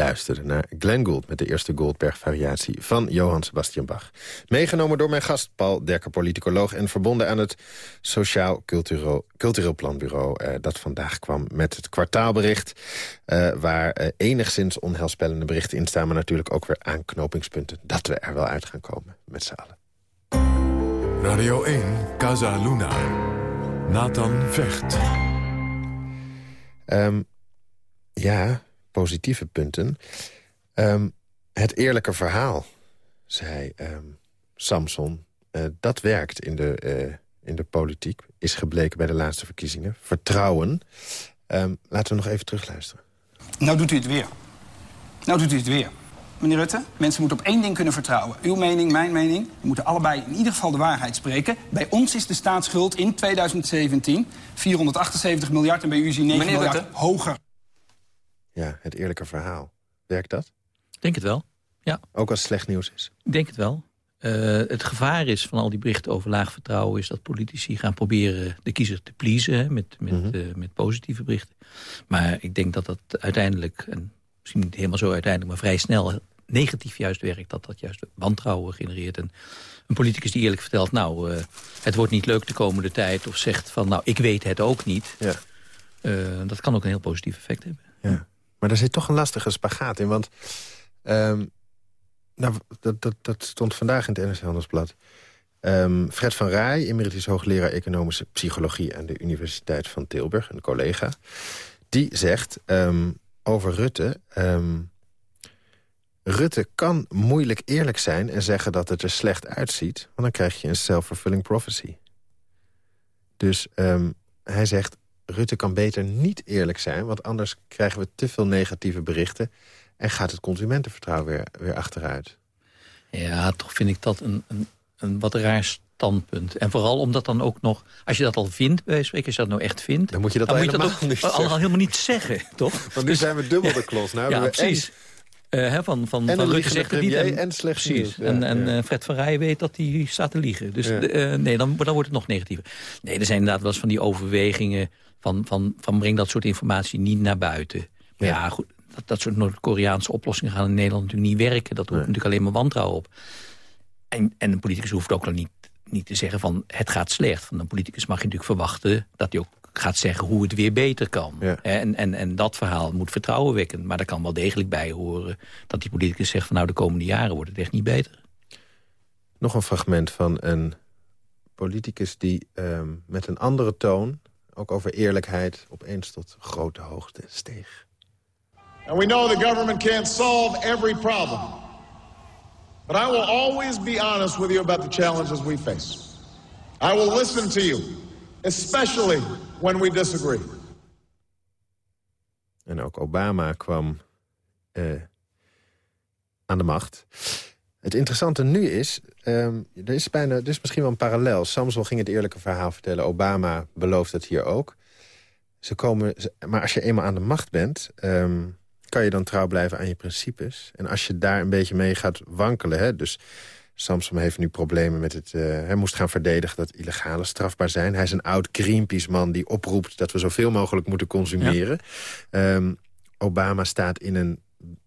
Luisterde naar Glenn Gould... met de eerste Goldberg-variatie van Johann Sebastian Bach. Meegenomen door mijn gast Paul Derker, politicoloog... en verbonden aan het Sociaal Cultureel, Cultureel Planbureau... Eh, dat vandaag kwam met het kwartaalbericht... Eh, waar eh, enigszins onheilspellende berichten in staan... maar natuurlijk ook weer aanknopingspunten dat we er wel uit gaan komen met z'n allen. Radio 1, Casa Luna. Nathan Vecht. Um, ja, positieve punten. Um, het eerlijke verhaal, zei um, Samson. Uh, dat werkt in de, uh, in de politiek, is gebleken bij de laatste verkiezingen. Vertrouwen. laten we nog even terugluisteren. Nou doet u het weer. Nou doet u het weer meneer Rutte. Mensen moeten op één ding kunnen vertrouwen. Uw mening, mijn mening. We moeten allebei in ieder geval de waarheid spreken. Bij ons is de staatsschuld in 2017 478 miljard... en bij u is die 9 meneer miljard Rutte. hoger. Ja, het eerlijke verhaal. Werkt dat? Ik denk het wel, ja. Ook als het slecht nieuws is? Ik denk het wel. Uh, het gevaar is van al die berichten over laag vertrouwen... is dat politici gaan proberen de kiezer te pleasen... met, met, mm -hmm. uh, met positieve berichten. Maar ik denk dat dat uiteindelijk... En misschien niet helemaal zo uiteindelijk, maar vrij snel negatief juist werkt. Dat dat juist wantrouwen genereert. En een politicus die eerlijk vertelt, nou, uh, het wordt niet leuk de komende tijd. Of zegt van, nou, ik weet het ook niet. Ja. Dat kan ook een heel positief effect hebben. Ja. Maar daar zit toch een lastige spagaat in. Want um, nou, dat, dat, dat stond vandaag in het NRC Handelsblad. Um, Fred van Rij, emeritus hoogleraar economische psychologie... aan de Universiteit van Tilburg, een collega... die zegt, um, over Rutte. Rutte kan moeilijk eerlijk zijn en zeggen dat het er slecht uitziet... want dan krijg je een self-fulfilling prophecy. Dus hij zegt, Rutte kan beter niet eerlijk zijn... want anders krijgen we te veel negatieve berichten... en gaat het consumentenvertrouwen weer, weer achteruit. Ja, toch vind ik dat een, een, een wat raar standpunt. En vooral omdat dan ook nog, als je dat al vindt, bij spreken, als je dat nou echt vindt... Dan moet je dat, dan moet je dat ook niet al, al, helemaal niet zeggen, toch? Want nu zijn we dubbel de klos. Nou, ja, precies. Uh, he, van van, en van Rutte zegt het niet. En, en slecht precies. En, ja, en uh, Fred van Rijen weet dat hij staat te liegen. Dus ja. uh, nee, dan, dan wordt het nog negatiever. Nee, er zijn inderdaad wel eens van die overwegingen... van, van, van breng dat soort informatie niet naar buiten. Maar ja, goed, dat, dat soort Noord-Koreaanse oplossingen gaan in Nederland natuurlijk niet werken. Dat roept natuurlijk alleen maar wantrouwen op. En, en een politicus hoeft ook al niet niet te zeggen van het gaat slecht. Van een politicus mag je natuurlijk verwachten dat hij ook gaat zeggen hoe het weer beter kan. Ja. En, en, en dat verhaal moet vertrouwen wekken. Maar er kan wel degelijk bij horen dat die politicus zegt van nou de komende jaren wordt het echt niet beter. Nog een fragment van een politicus die um, met een andere toon, ook over eerlijkheid, opeens tot grote hoogte steeg. And we know the government can't solve every problem. But I will always be honest with you about the challenges we face. I will listen to you, especially when we disagree. En ook Obama kwam uh, aan de macht. Het interessante nu is, um, er is, bijna, is misschien wel een parallel. Samson ging het eerlijke verhaal vertellen. Obama belooft het hier ook. Ze komen, maar als je eenmaal aan de macht bent... Um, kan je dan trouw blijven aan je principes. En als je daar een beetje mee gaat wankelen... Hè, dus Samson heeft nu problemen met het... Uh, hij moest gaan verdedigen dat illegale strafbaar zijn. Hij is een oud Greenpeace-man die oproept... dat we zoveel mogelijk moeten consumeren. Ja. Um, Obama staat in, een,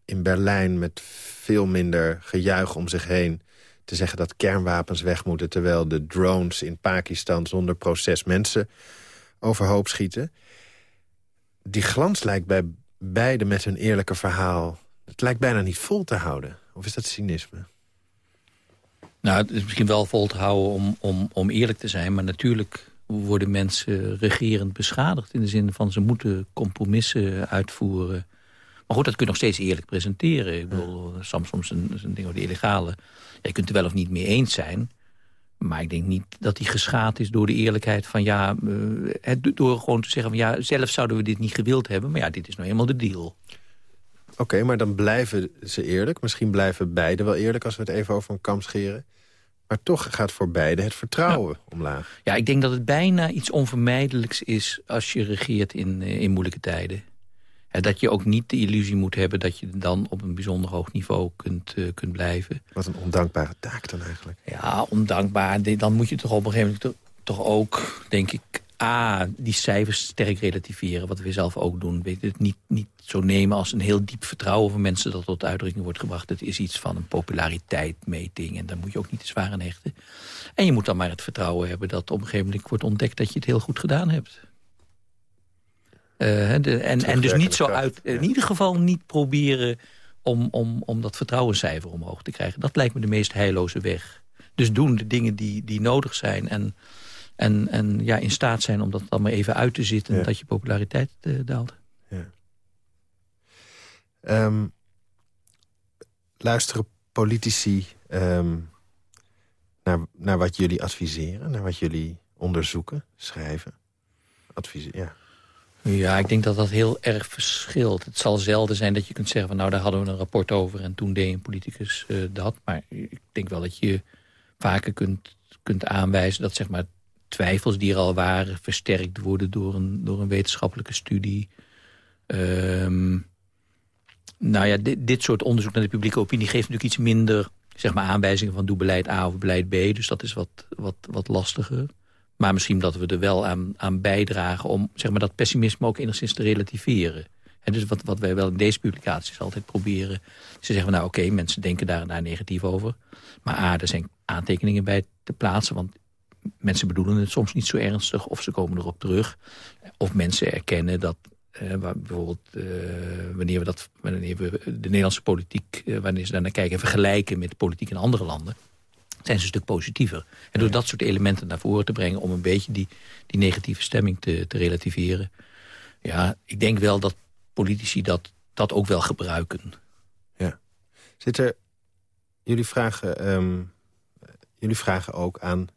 in Berlijn met veel minder gejuich om zich heen... te zeggen dat kernwapens weg moeten... terwijl de drones in Pakistan zonder proces mensen overhoop schieten. Die glans lijkt bij beide met hun eerlijke verhaal... het lijkt bijna niet vol te houden. Of is dat cynisme? Nou, het is misschien wel vol te houden om, om, om eerlijk te zijn... maar natuurlijk worden mensen regerend beschadigd... in de zin van ze moeten compromissen uitvoeren. Maar goed, dat kun je nog steeds eerlijk presenteren. Ik bedoel, soms een, een ding over de illegale... Ja, je kunt er wel of niet mee eens zijn... Maar ik denk niet dat hij geschaad is door de eerlijkheid van ja... Het, door gewoon te zeggen van ja, zelf zouden we dit niet gewild hebben. Maar ja, dit is nou eenmaal de deal. Oké, okay, maar dan blijven ze eerlijk. Misschien blijven beide wel eerlijk als we het even over een kam scheren. Maar toch gaat voor beide het vertrouwen ja. omlaag. Ja, ik denk dat het bijna iets onvermijdelijks is als je regeert in, uh, in moeilijke tijden. En dat je ook niet de illusie moet hebben dat je dan op een bijzonder hoog niveau kunt, uh, kunt blijven. Wat een ondankbare taak dan eigenlijk. Ja, ondankbaar. Dan moet je toch op een gegeven moment toch ook, denk ik, A, die cijfers sterk relativeren, wat we zelf ook doen. Weet het niet, niet zo nemen als een heel diep vertrouwen van mensen... dat tot uitdrukking wordt gebracht. Het is iets van een populariteitmeting en daar moet je ook niet te zwaar aan hechten. En je moet dan maar het vertrouwen hebben dat op een gegeven moment wordt ontdekt... dat je het heel goed gedaan hebt. Uh, de, en, en dus niet zo uit, in ieder geval niet proberen om, om, om dat vertrouwenscijfer omhoog te krijgen. Dat lijkt me de meest heilloze weg. Dus doen de dingen die, die nodig zijn en, en, en ja, in staat zijn om dat dan maar even uit te zitten... Ja. dat je populariteit uh, daalt. Ja. Um, luisteren politici um, naar, naar wat jullie adviseren? Naar wat jullie onderzoeken, schrijven? Adviseren, ja. Ja, ik denk dat dat heel erg verschilt. Het zal zelden zijn dat je kunt zeggen... van nou, daar hadden we een rapport over en toen deed een politicus uh, dat. Maar ik denk wel dat je vaker kunt, kunt aanwijzen... dat zeg maar, twijfels die er al waren versterkt worden door een, door een wetenschappelijke studie. Um, nou ja, dit, dit soort onderzoek naar de publieke opinie... geeft natuurlijk iets minder zeg maar, aanwijzingen van doe beleid A of beleid B. Dus dat is wat, wat, wat lastiger. Maar misschien dat we er wel aan, aan bijdragen om zeg maar, dat pessimisme ook enigszins te relativeren. En dus wat, wat wij wel in deze publicaties altijd proberen... ze zeggen, nou oké, mensen denken daar, daar negatief over. Maar A, er zijn aantekeningen bij te plaatsen... want mensen bedoelen het soms niet zo ernstig... of ze komen erop terug. Of mensen erkennen dat uh, bijvoorbeeld uh, wanneer we dat, wanneer we de Nederlandse politiek, uh, wanneer ze daar naar kijken en vergelijken met de politiek in andere landen, zijn ze een stuk positiever. En door dat soort elementen naar voren te brengen... om een beetje die, die negatieve stemming te, te relativeren... ja, ik denk wel dat politici dat, dat ook wel gebruiken. Ja. Zit er... Jullie vragen, um, jullie vragen ook aan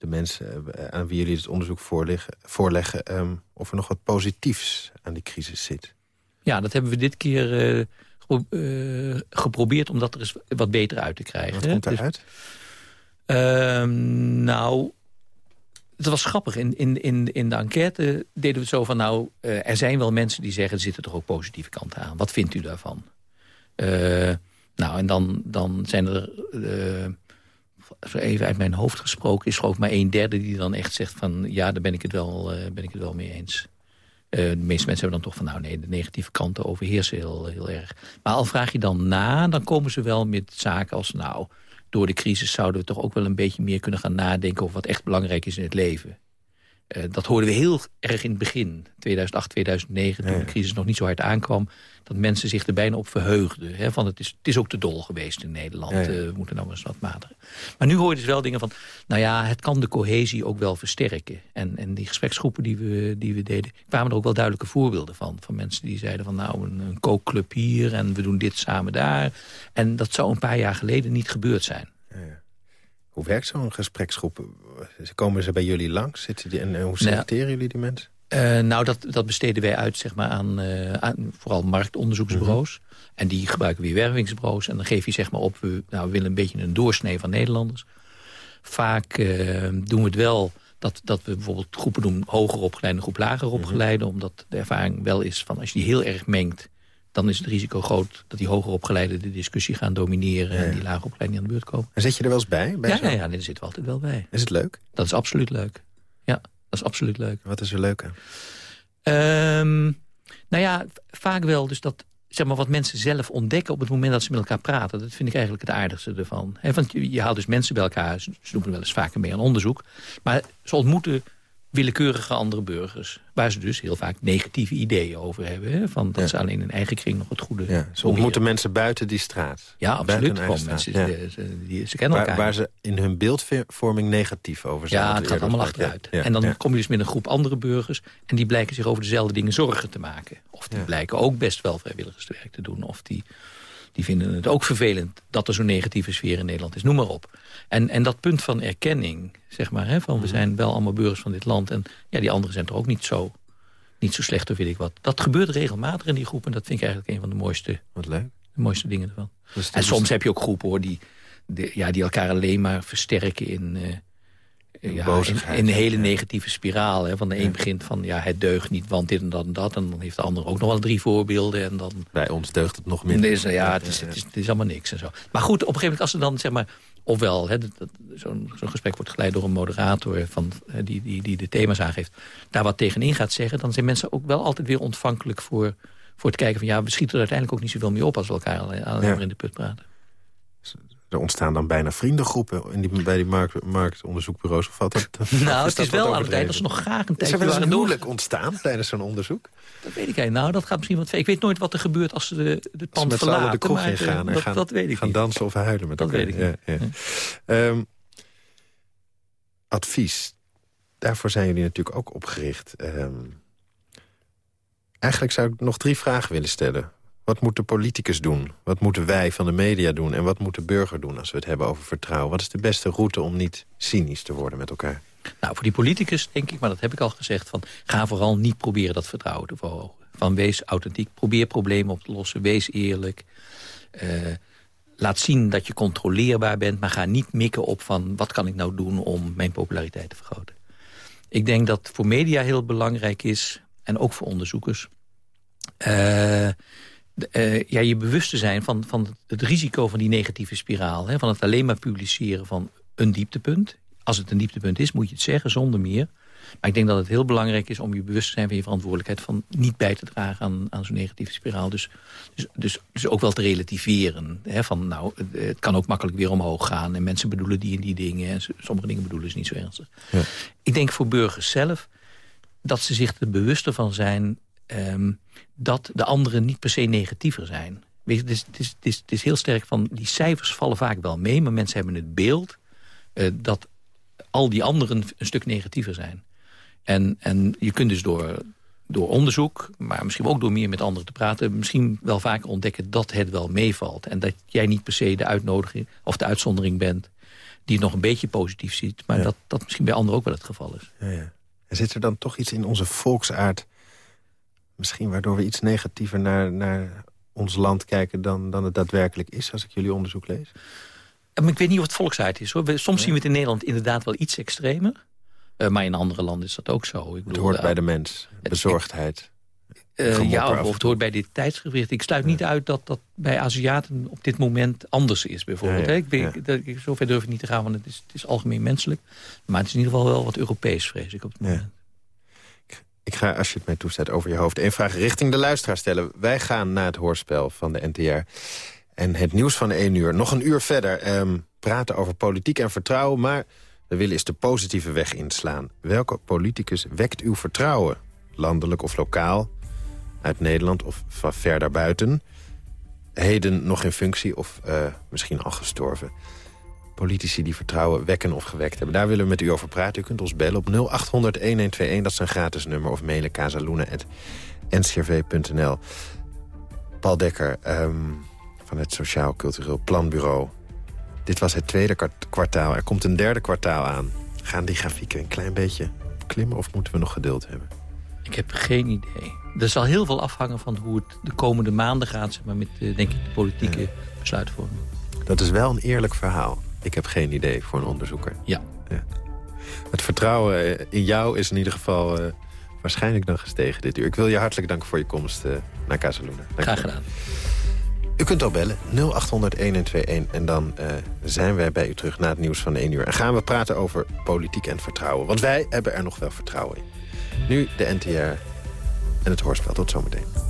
de mensen eh, aan wie jullie het onderzoek voorleggen... voorleggen um, of er nog wat positiefs aan die crisis zit. Ja, dat hebben we dit keer... Uh, uh, geprobeerd om dat er eens wat beter uit te krijgen. Wat komt eruit? Dus, uh, nou, het was grappig. In, in, in, in de enquête deden we het zo van... nou, er zijn wel mensen die zeggen... er zitten toch ook positieve kanten aan. Wat vindt u daarvan? Uh, nou, en dan, dan zijn er... even uit mijn hoofd gesproken... is er ook maar een derde die dan echt zegt van... ja, daar ben ik het wel, ben ik het wel mee eens. Uh, de meeste mensen hebben dan toch van, nou nee, de negatieve kanten overheersen heel, heel erg. Maar al vraag je dan na, dan komen ze wel met zaken als, nou, door de crisis zouden we toch ook wel een beetje meer kunnen gaan nadenken over wat echt belangrijk is in het leven. Uh, dat hoorden we heel erg in het begin, 2008, 2009, toen de crisis nog niet zo hard aankwam dat mensen zich er bijna op verheugden. Hè, van het, is, het is ook te dol geweest in Nederland. Ja. Uh, we moeten nou eens wat materen. Maar nu hoor je dus wel dingen van... nou ja, het kan de cohesie ook wel versterken. En, en die gespreksgroepen die we, die we deden... kwamen er ook wel duidelijke voorbeelden van. Van mensen die zeiden van nou, een, een kookclub hier... en we doen dit samen daar. En dat zou een paar jaar geleden niet gebeurd zijn. Ja, hoe werkt zo'n gespreksgroep? Komen ze bij jullie langs? Zitten die, en hoe selecteren jullie die mensen? Uh, nou, dat, dat besteden wij uit, zeg maar, aan, uh, aan vooral marktonderzoeksbureaus. -hmm. En die gebruiken weer wervingsbureaus. En dan geef je zeg maar op, we, nou, we willen een beetje een doorsnee van Nederlanders. Vaak uh, doen we het wel dat, dat we bijvoorbeeld groepen doen, hoger opgeleide groep lager opgeleide. Mm -hmm. Omdat de ervaring wel is van, als je die heel erg mengt... dan is het risico groot dat die hoger opgeleide de discussie gaan domineren... Ja, en die lager opgeleide niet aan de beurt komen. En zit je er wel eens bij? bij ja, ja, ja, daar zitten we altijd wel bij. Is het leuk? Dat is absoluut leuk, ja. Dat is absoluut leuk. Wat is er leuk aan? Um, nou ja, vaak wel dus dat zeg maar, wat mensen zelf ontdekken op het moment dat ze met elkaar praten. Dat vind ik eigenlijk het aardigste ervan. He, want je, je, haalt dus mensen bij elkaar, ze noemen wel eens vaker mee aan onderzoek. Maar ze ontmoeten willekeurige andere burgers. Waar ze dus heel vaak negatieve ideeën over hebben. Hè? Van dat ja. ze alleen in eigen kring nog het goede... Ja, ze ontmoeten mensen buiten die straat. Ja, absoluut. Gewoon mensen, ja. die, die, ze kennen waar, elkaar. Waar ze in hun beeldvorming negatief over zijn. Ja, het gaat allemaal achteruit. en dan kom je dus met een groep andere burgers... en die blijken zich over dezelfde dingen zorgen te maken. Of die blijken ook best wel vrijwilligerswerk te doen. Of die die vinden het ook vervelend dat er zo'n negatieve sfeer in Nederland is. Noem maar op. En, en dat punt van erkenning, zeg maar, hè, van we mhm. zijn wel allemaal burgers van dit land... en ja, die anderen zijn toch ook niet zo, niet zo slecht of weet ik wat. Dat gebeurt regelmatig in die groep en dat vind ik eigenlijk een van de mooiste, wat leuk. De mooiste dingen ervan. Dus en soms heb je ook groepen hoor, die, de, ja, die elkaar alleen maar versterken in... Uh, ja, in, een hele negatieve spiraal. Hè, van de een begint van ja, het deugt niet, want dit en dat en dat. En dan heeft de ander ook nog wel drie voorbeelden. En dan... Bij ons deugt het nog minder. Is, ja, het is, het, is, het is allemaal niks en zo. Maar goed, op een gegeven moment als ze dan zeg maar... Ofwel, zo'n zo gesprek wordt geleid door een moderator... Van, die, die, die de thema's aangeeft, daar wat tegenin gaat zeggen... dan zijn mensen ook wel altijd weer ontvankelijk voor, voor het kijken van... ja, we schieten er uiteindelijk ook niet zoveel mee op... als we elkaar alleen, alleen maar in de put praten er ontstaan dan bijna vriendengroepen in die, bij die markt, marktonderzoekbureaus. Of wat dat, nou, het is wel aan het tijd dat ze nog graag een tijdje waren moeilijk ontstaan tijdens zo'n onderzoek? Dat weet ik eigenlijk. Nou, dat gaat misschien wat Ik weet nooit wat er gebeurt als ze de, de pand verlaten. de kroeg in gaan en gaan, dat weet ik gaan dansen of huilen met dat elkaar. weet ik ja, ja. Um, advies. Daarvoor zijn jullie natuurlijk ook opgericht. Um, eigenlijk zou ik nog drie vragen willen stellen. Wat moet de politicus doen? Wat moeten wij van de media doen? En wat moet de burger doen als we het hebben over vertrouwen? Wat is de beste route om niet cynisch te worden met elkaar? Nou, voor die politicus denk ik, maar dat heb ik al gezegd... Van, ga vooral niet proberen dat vertrouwen te verhogen. Van wees authentiek, probeer problemen op te lossen, wees eerlijk. Uh, laat zien dat je controleerbaar bent... maar ga niet mikken op van wat kan ik nou doen om mijn populariteit te vergroten. Ik denk dat voor media heel belangrijk is, en ook voor onderzoekers... Uh, uh, ja, je bewust te zijn van, van het risico van die negatieve spiraal. Hè, van het alleen maar publiceren van een dieptepunt. Als het een dieptepunt is, moet je het zeggen, zonder meer. Maar ik denk dat het heel belangrijk is om je bewust te zijn van je verantwoordelijkheid... van niet bij te dragen aan, aan zo'n negatieve spiraal. Dus, dus, dus, dus, ook wel te relativeren. Hè, van nou, het, kan ook makkelijk weer omhoog gaan. En mensen bedoelen die en die dingen. En sommige dingen bedoelen ze niet zo ernstig. Ja. Ik denk voor burgers zelf dat ze zich er bewuster van zijn... Um, dat de anderen niet per se negatiever zijn. Weet je, het, is, het, is, het, is, het is heel sterk van, die cijfers vallen vaak wel mee... maar mensen hebben het beeld uh, dat al die anderen een stuk negatiever zijn. En, en je kunt dus door, door onderzoek, maar misschien ook door meer met anderen te praten... misschien wel vaker ontdekken dat het wel meevalt. En dat jij niet per se de uitnodiging of de uitzondering bent... die het nog een beetje positief ziet. Maar dat dat misschien bij anderen ook wel het geval is. Ja, ja. En zit er dan toch iets in onze volksaard misschien waardoor we iets negatiever naar, naar ons land kijken... Dan, dan het daadwerkelijk is, als ik jullie onderzoek lees? ik weet niet of het volksheid is. hoor. Soms zien we het in Nederland inderdaad wel iets extremer. Uh, maar in andere landen is dat ook zo. Ik bedoel, het hoort bij de mens, bezorgdheid. Uh, ja, of het hoort bij dit tijdsgewicht. Ik sluit niet uit dat dat bij Aziaten op dit moment anders is, bijvoorbeeld. Ja, ja, ik weet, dat, zover durf ik niet te gaan, want het is, het is algemeen menselijk. Maar het is in ieder geval wel wat Europees, vrees ik, op het moment. Ik ga, als je het mij toestaat, over je hoofd één vraag richting de luisteraar stellen. Wij gaan na het hoorspel van de NTR en het nieuws van één uur... nog een uur verder ehm, praten over politiek en vertrouwen... maar we willen eens de positieve weg inslaan. Welke politicus wekt uw vertrouwen? Landelijk of lokaal? Uit Nederland of van ver daarbuiten? Heden nog in functie of uh, misschien al gestorven? Politici die vertrouwen wekken of gewekt hebben. Daar willen we met u over praten. U kunt ons bellen op 0800-1121, dat is een gratis nummer... of mailen casaluna.ncrv.nl. Paul Dekker um, van het Sociaal Cultureel Planbureau. Dit was het tweede kwartaal. Er komt een derde kwartaal aan. Gaan die grafieken een klein beetje klimmen of moeten we nog geduld hebben? Ik heb geen idee. Er zal heel veel afhangen van hoe het de komende maanden gaat... Zeg maar, met denk ik, de politieke besluitvorming. Dat is wel een eerlijk verhaal. Ik heb geen idee voor een onderzoeker. Ja. ja. Het vertrouwen eh, in jou is in ieder geval uh, waarschijnlijk dan gestegen dit uur. Ik wil je hartelijk danken voor je komst uh, naar Casaluna. Graag gedaan. U kunt al bellen, 0800-1121. En dan uh, zijn wij bij u terug na het nieuws van 1 uur. En gaan we praten over politiek en vertrouwen. Want wij hebben er nog wel vertrouwen in. Nu de NTR en het hoorspel. Tot zometeen.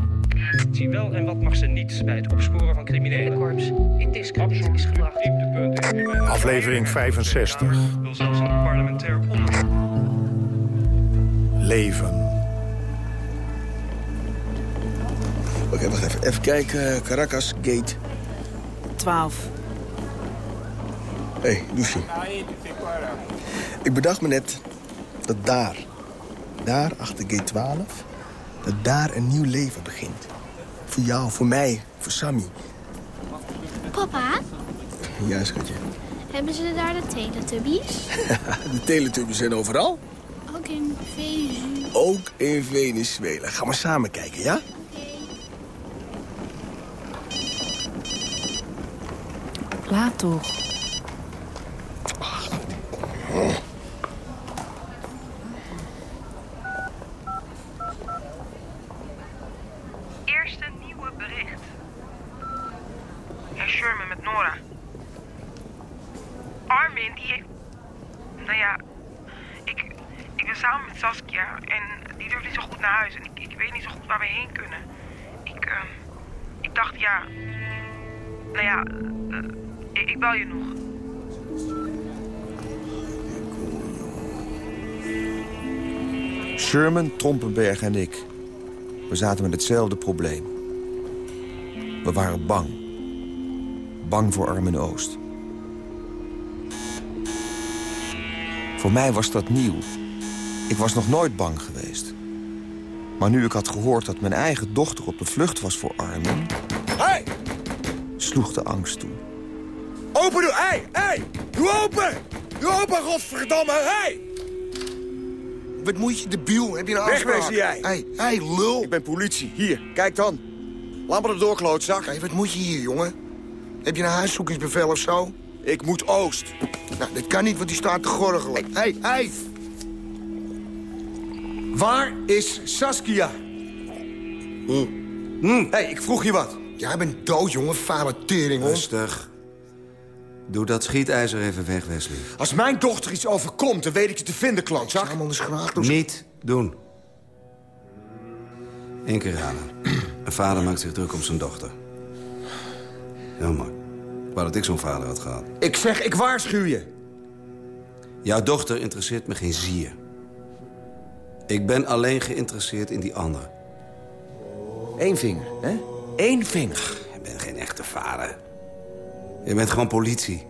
zie wel en wat mag ze niet bij het opsporen van criminelen. korps in discrediet is gebracht. Aflevering 65. Wil zelfs een parlementair onderzoek. Leven. Oké, wacht even. Even kijken. Caracas, gate. 12. Hé, hey, Lucy. Ik bedacht me net dat daar, daar achter G12... dat daar een nieuw leven begint. Voor jou, voor mij, voor Sammy. Papa, Ja, schatje. hebben ze daar de Teletubbies? De Teletubbies zijn overal. Ook in Venezuela. Ook in Venezuela. Ga maar samen kijken, ja? Laat toch nieuwe bericht. Ja, Sherman met Nora. Armin, die heeft... Nou ja, ik, ik ben samen en die durft niet zo goed naar huis. En ik, weet niet zo goed waar we heen kunnen. Ik, eh, ik dacht, ja... Nou ja, eh, ik, ik bel je nog. Sherman, Trompenberg en ik. We zaten met hetzelfde probleem. We waren bang. Bang voor Armin Oost. Voor mij was dat nieuw. Ik was nog nooit bang geweest. Maar nu ik had gehoord dat mijn eigen dochter op de vlucht was voor Armin... Hey! sloeg de angst toe. Open doe! Hé, hé! Doe open! Doe open, godverdamme! Hé! Wat moet je, debiel? Heb je een afspraak? Wegwezen jij. Hé, hé, lul. Ik ben politie. Hier, kijk dan. Laat me erdoor, klootzak. Hé, wat moet je hier, jongen? Heb je een huiszoekingsbevel of zo? Ik moet Oost. Nou, dit kan niet, want die staat te gorgelen. Hé, hé! Waar is Saskia? Hm. Hé, hey, ik vroeg je wat. Jij bent dood, jongen. Fale tering, hoor. Rustig. Doe dat schietijzer even weg, Wesley. Als mijn dochter iets overkomt, dan weet ik je te vinden, klootzak. Allemaal eens graag doen. Niet doen. Eén keer raden. Een vader maakt zich druk om zijn dochter. Heel mooi. Ik wou dat ik zo'n vader had gehad. Ik zeg, ik waarschuw je. Jouw dochter interesseert me geen zier. Ik ben alleen geïnteresseerd in die andere. Eén vinger, hè? Eén vinger. Je bent geen echte vader. Je bent gewoon politie.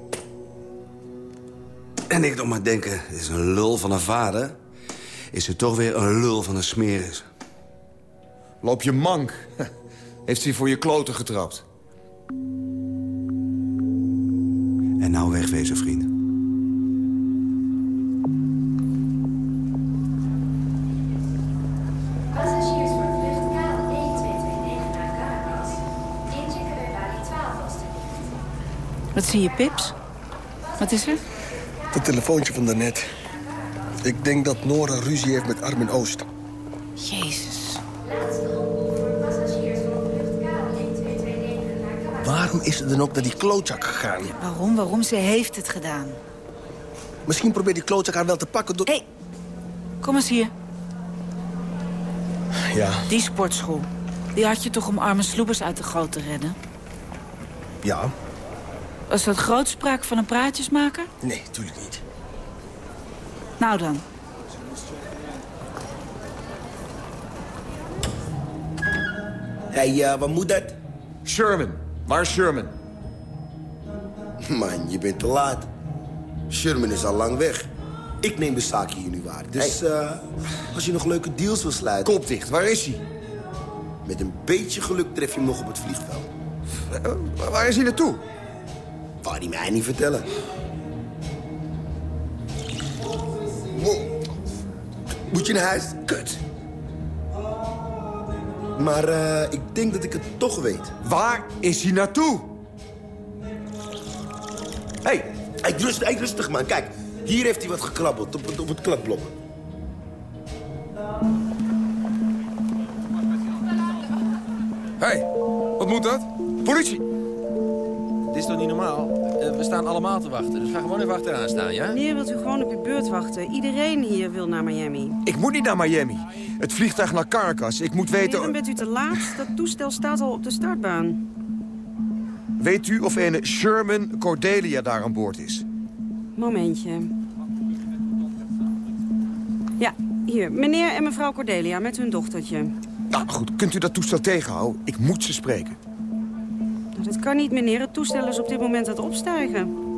En ik nog maar denken, het is een lul van een vader... is er toch weer een lul van een smeris. Loop je mank. Heeft hij voor je kloten getrapt. En nou wegwezen, vrienden. Wat zie je, Pips? Wat is er? Dat telefoontje van daarnet. Ik denk dat Nora ruzie heeft met Armin Oost. Jezus. Laatste oproep voor passagiers van vlucht KL 1229 naar Caracas. Waarom is ze dan ook naar die klootzak gegaan? Waarom? Waarom? Ze heeft het gedaan. Misschien probeert die klootzak haar wel te pakken door... Hé, hey, kom eens hier. Ja, Die sportschool. Die had je toch om arme sloepers uit de goot te redden? ja. Was dat grootspraak van een praatjesmaker? Nee, natuurlijk niet. Nou dan. Hé, hey, wat moet dat? Sherman. Waar is Sherman? Man, je bent te laat. Sherman is al lang weg. Ik neem de zaak hier nu waar. Dus eh, als je nog leuke deals wil sluiten... Kop dicht, waar is hij? Met een beetje geluk tref je hem nog op het vliegveld. Eh, waar is hij naartoe? Hij mij niet vertellen. Moet je naar huis? Kut. Maar eh, ik denk dat ik het toch weet. Waar is hij naartoe? Hé, hey, hey, rustig, hey, rustig man. Kijk, hier heeft hij wat gekrabbeld op, het- op het kladblok. Hé, hey, wat moet dat? Politie! Staan allemaal te wachten, dus ga gewoon even achteraan staan, ja? Meneer, wilt u gewoon op uw beurt wachten? Iedereen hier wil naar Miami. Ik moet niet naar Miami. Het vliegtuig naar Caracas. Ik moet Meneer, weten... dan bent u te laat. Dat toestel staat al op de startbaan. Weet u of een Sherman Cordelia daar aan boord is? Momentje. Ja, hier. Meneer en mevrouw Cordelia met hun dochtertje. Nou, goed. Kunt u dat toestel tegenhouden? Ik moet ze spreken. Het kan niet, meneer. Het toestel is op dit moment aan het opstijgen.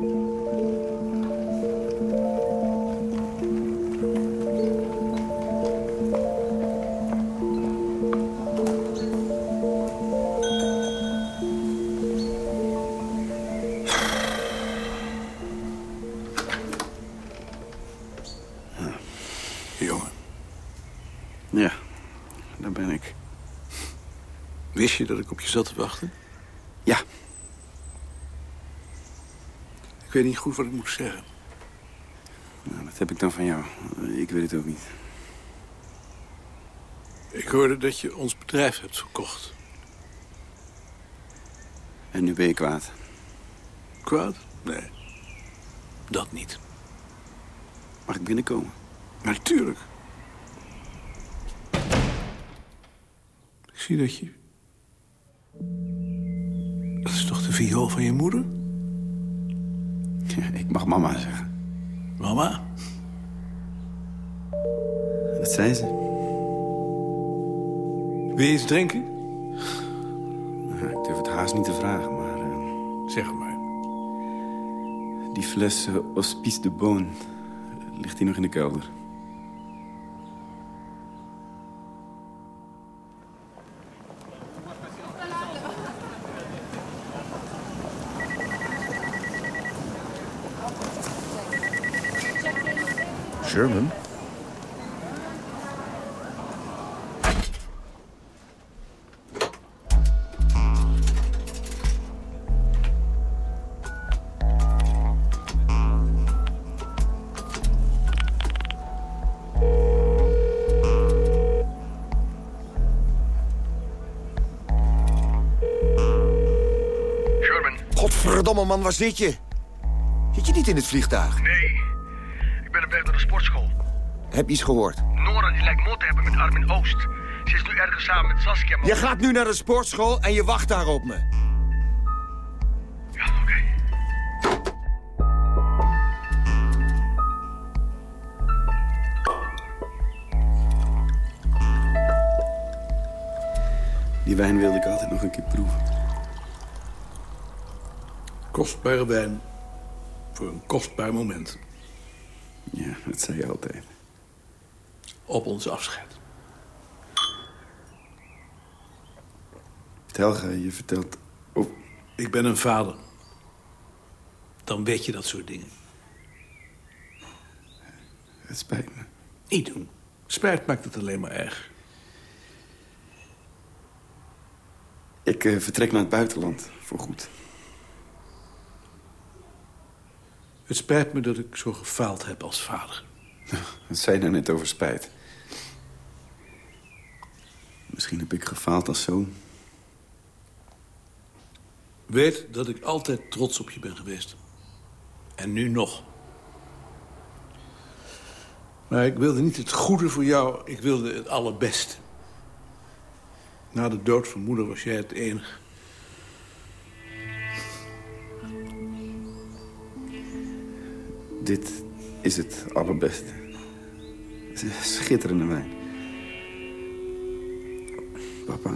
Ja, daar ben ik. Wist je dat ik op je zat te wachten? Ik weet niet goed wat ik moet zeggen. Nou, wat heb ik dan van jou? Ik weet het ook niet. Ik hoorde dat je ons bedrijf hebt verkocht. En nu ben je kwaad. Kwaad? Nee. Dat niet. Mag ik binnenkomen? Natuurlijk. Ik zie dat je... Dat is toch de viool van je moeder? Ja, ik mag mama zeggen. Mama? Dat zei ze. Wil je iets drinken? Nou, ik durf het haast niet te vragen, maar... eh, Zeg het maar. die fles eh, Hospice de Boon... ligt hier nog in de kelder. Sherman? Sherman. Godverdomme man, waar zit je? Zit je niet in het vliegtuig? Nee. Sportschool. Heb je iets gehoord? Nora die lijkt mot te hebben met Armin Oost. Ze is nu ergens samen met Saskia, maar... Je gaat nu naar de sportschool en je wacht daar op me. Die wijn wilde ik altijd nog een keer proeven. Kostbare wijn. Voor een kostbaar moment. Dat zei je altijd. Op ons afscheid. Telga, je vertelt... Oh, Ik ben een vader. Dan weet je dat soort dingen. het spijt me. Niet doen. Spijt maakt het alleen maar erg. Ik eh, vertrek naar het buitenland, voorgoed. Het spijt me dat ik zo gefaald heb als vader. Wat zei je nou net over spijt? Misschien heb ik gefaald als zoon. Weet dat ik altijd trots op je ben geweest. En nu nog. Maar ik wilde niet het goede voor jou, ik wilde het allerbeste. Na de dood van moeder was jij het enige. Dit is het allerbeste. Schitterende wijn. Papa.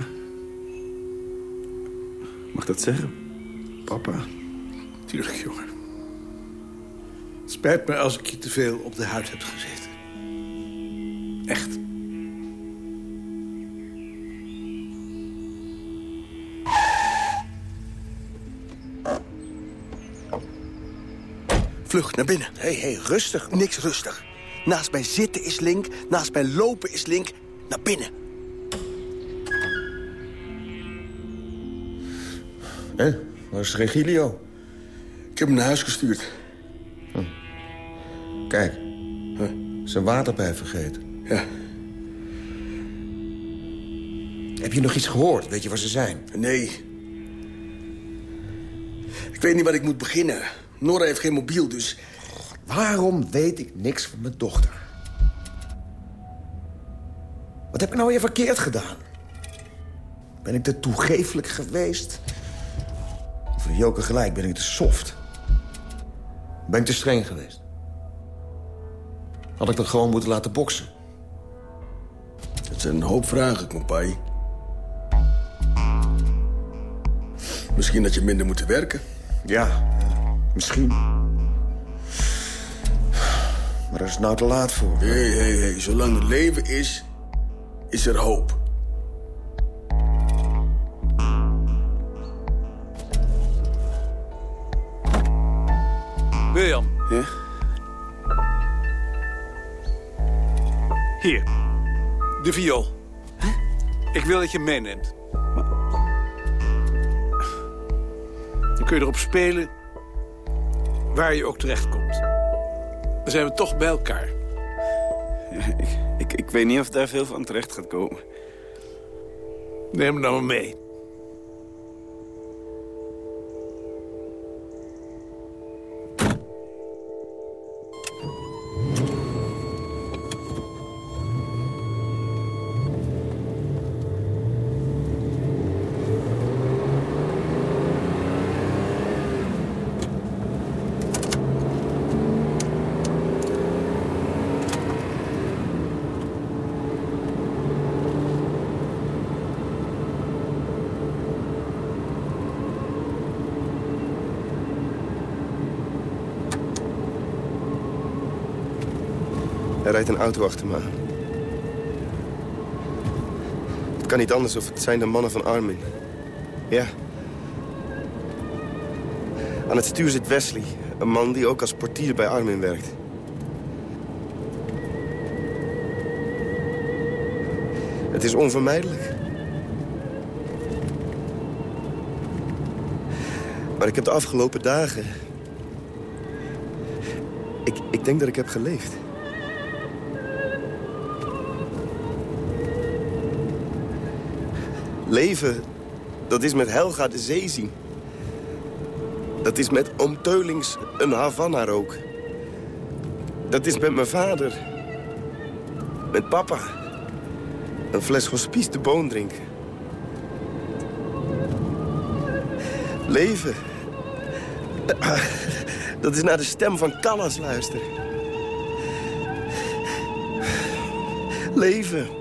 Mag dat zeggen? Papa. Tuurlijk, jongen. Spijt me als ik je te veel op de huid heb gezeten. Echt. Vlug, naar binnen. Hé, hey, hey, rustig. Niks rustig. Naast mij zitten is link, naast mij lopen is link. Naar binnen. Hé, waar is Regilio? Ik heb hem naar huis gestuurd. Kijk, zijn waterpijp vergeten. Ja. Heb je nog iets gehoord? Weet je waar ze zijn? Nee. Ik weet niet waar ik moet beginnen. Nora heeft geen mobiel, dus... Waarom weet ik niks van mijn dochter? Wat heb ik nou weer verkeerd gedaan? Ben ik te toegeeflijk geweest? Voor Joke gelijk, ben ik te soft? Ben ik te streng geweest? Had ik dat gewoon moeten laten boksen? Het zijn een hoop vragen, kompai. Misschien dat je minder moet werken. Ja, misschien. Maar dat is nou te laat voor. Hé, hé, hé. Zolang er leven is, is er hoop. William. Ja? Hier. De viool. Ik wil dat je meeneemt. kun je erop spelen waar je ook terechtkomt. Dan zijn we toch bij elkaar. Ja, ik, ik, ik weet niet of daar veel van terecht gaat komen. Neem me nou mee. Een auto achter me. Het kan niet anders of het zijn de mannen van Armin. Ja. Aan het stuur zit Wesley. Een man die ook als portier bij Armin werkt. Het is onvermijdelijk. Maar ik heb de afgelopen dagen... Ik, ik denk dat ik heb geleefd. Leven, dat is met Helga de zee zien. Dat is met oom Teulings een Havana rook. Dat is met mijn vader. Met papa. Een fles hospice de boon drinken. Leven. Dat is naar de stem van Callas luisteren. Leven.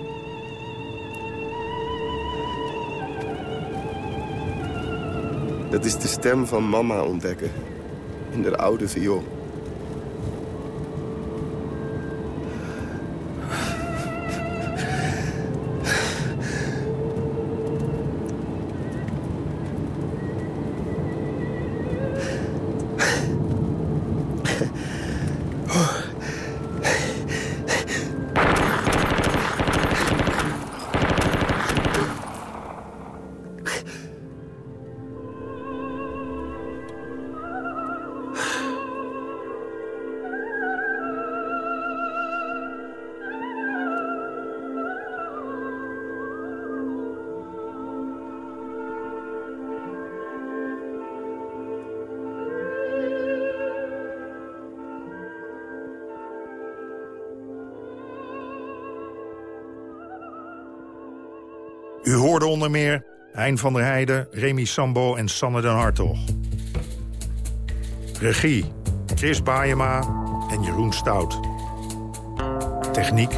Dat is de stem van mama ontdekken. In de oude viool. Onder meer Hein van der Heijden, Remy Sambo en Sanne den Hartog. Regie, Chris Baayema en Jeroen Stout. Techniek,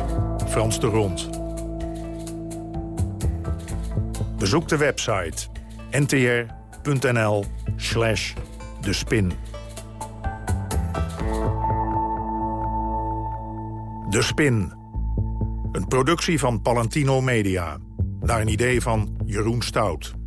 Frans de Rond. Bezoek de website ntr.nl slash de spin. De Spin. Een productie van Palantino Media. Naar een idee van Jeroen Stout.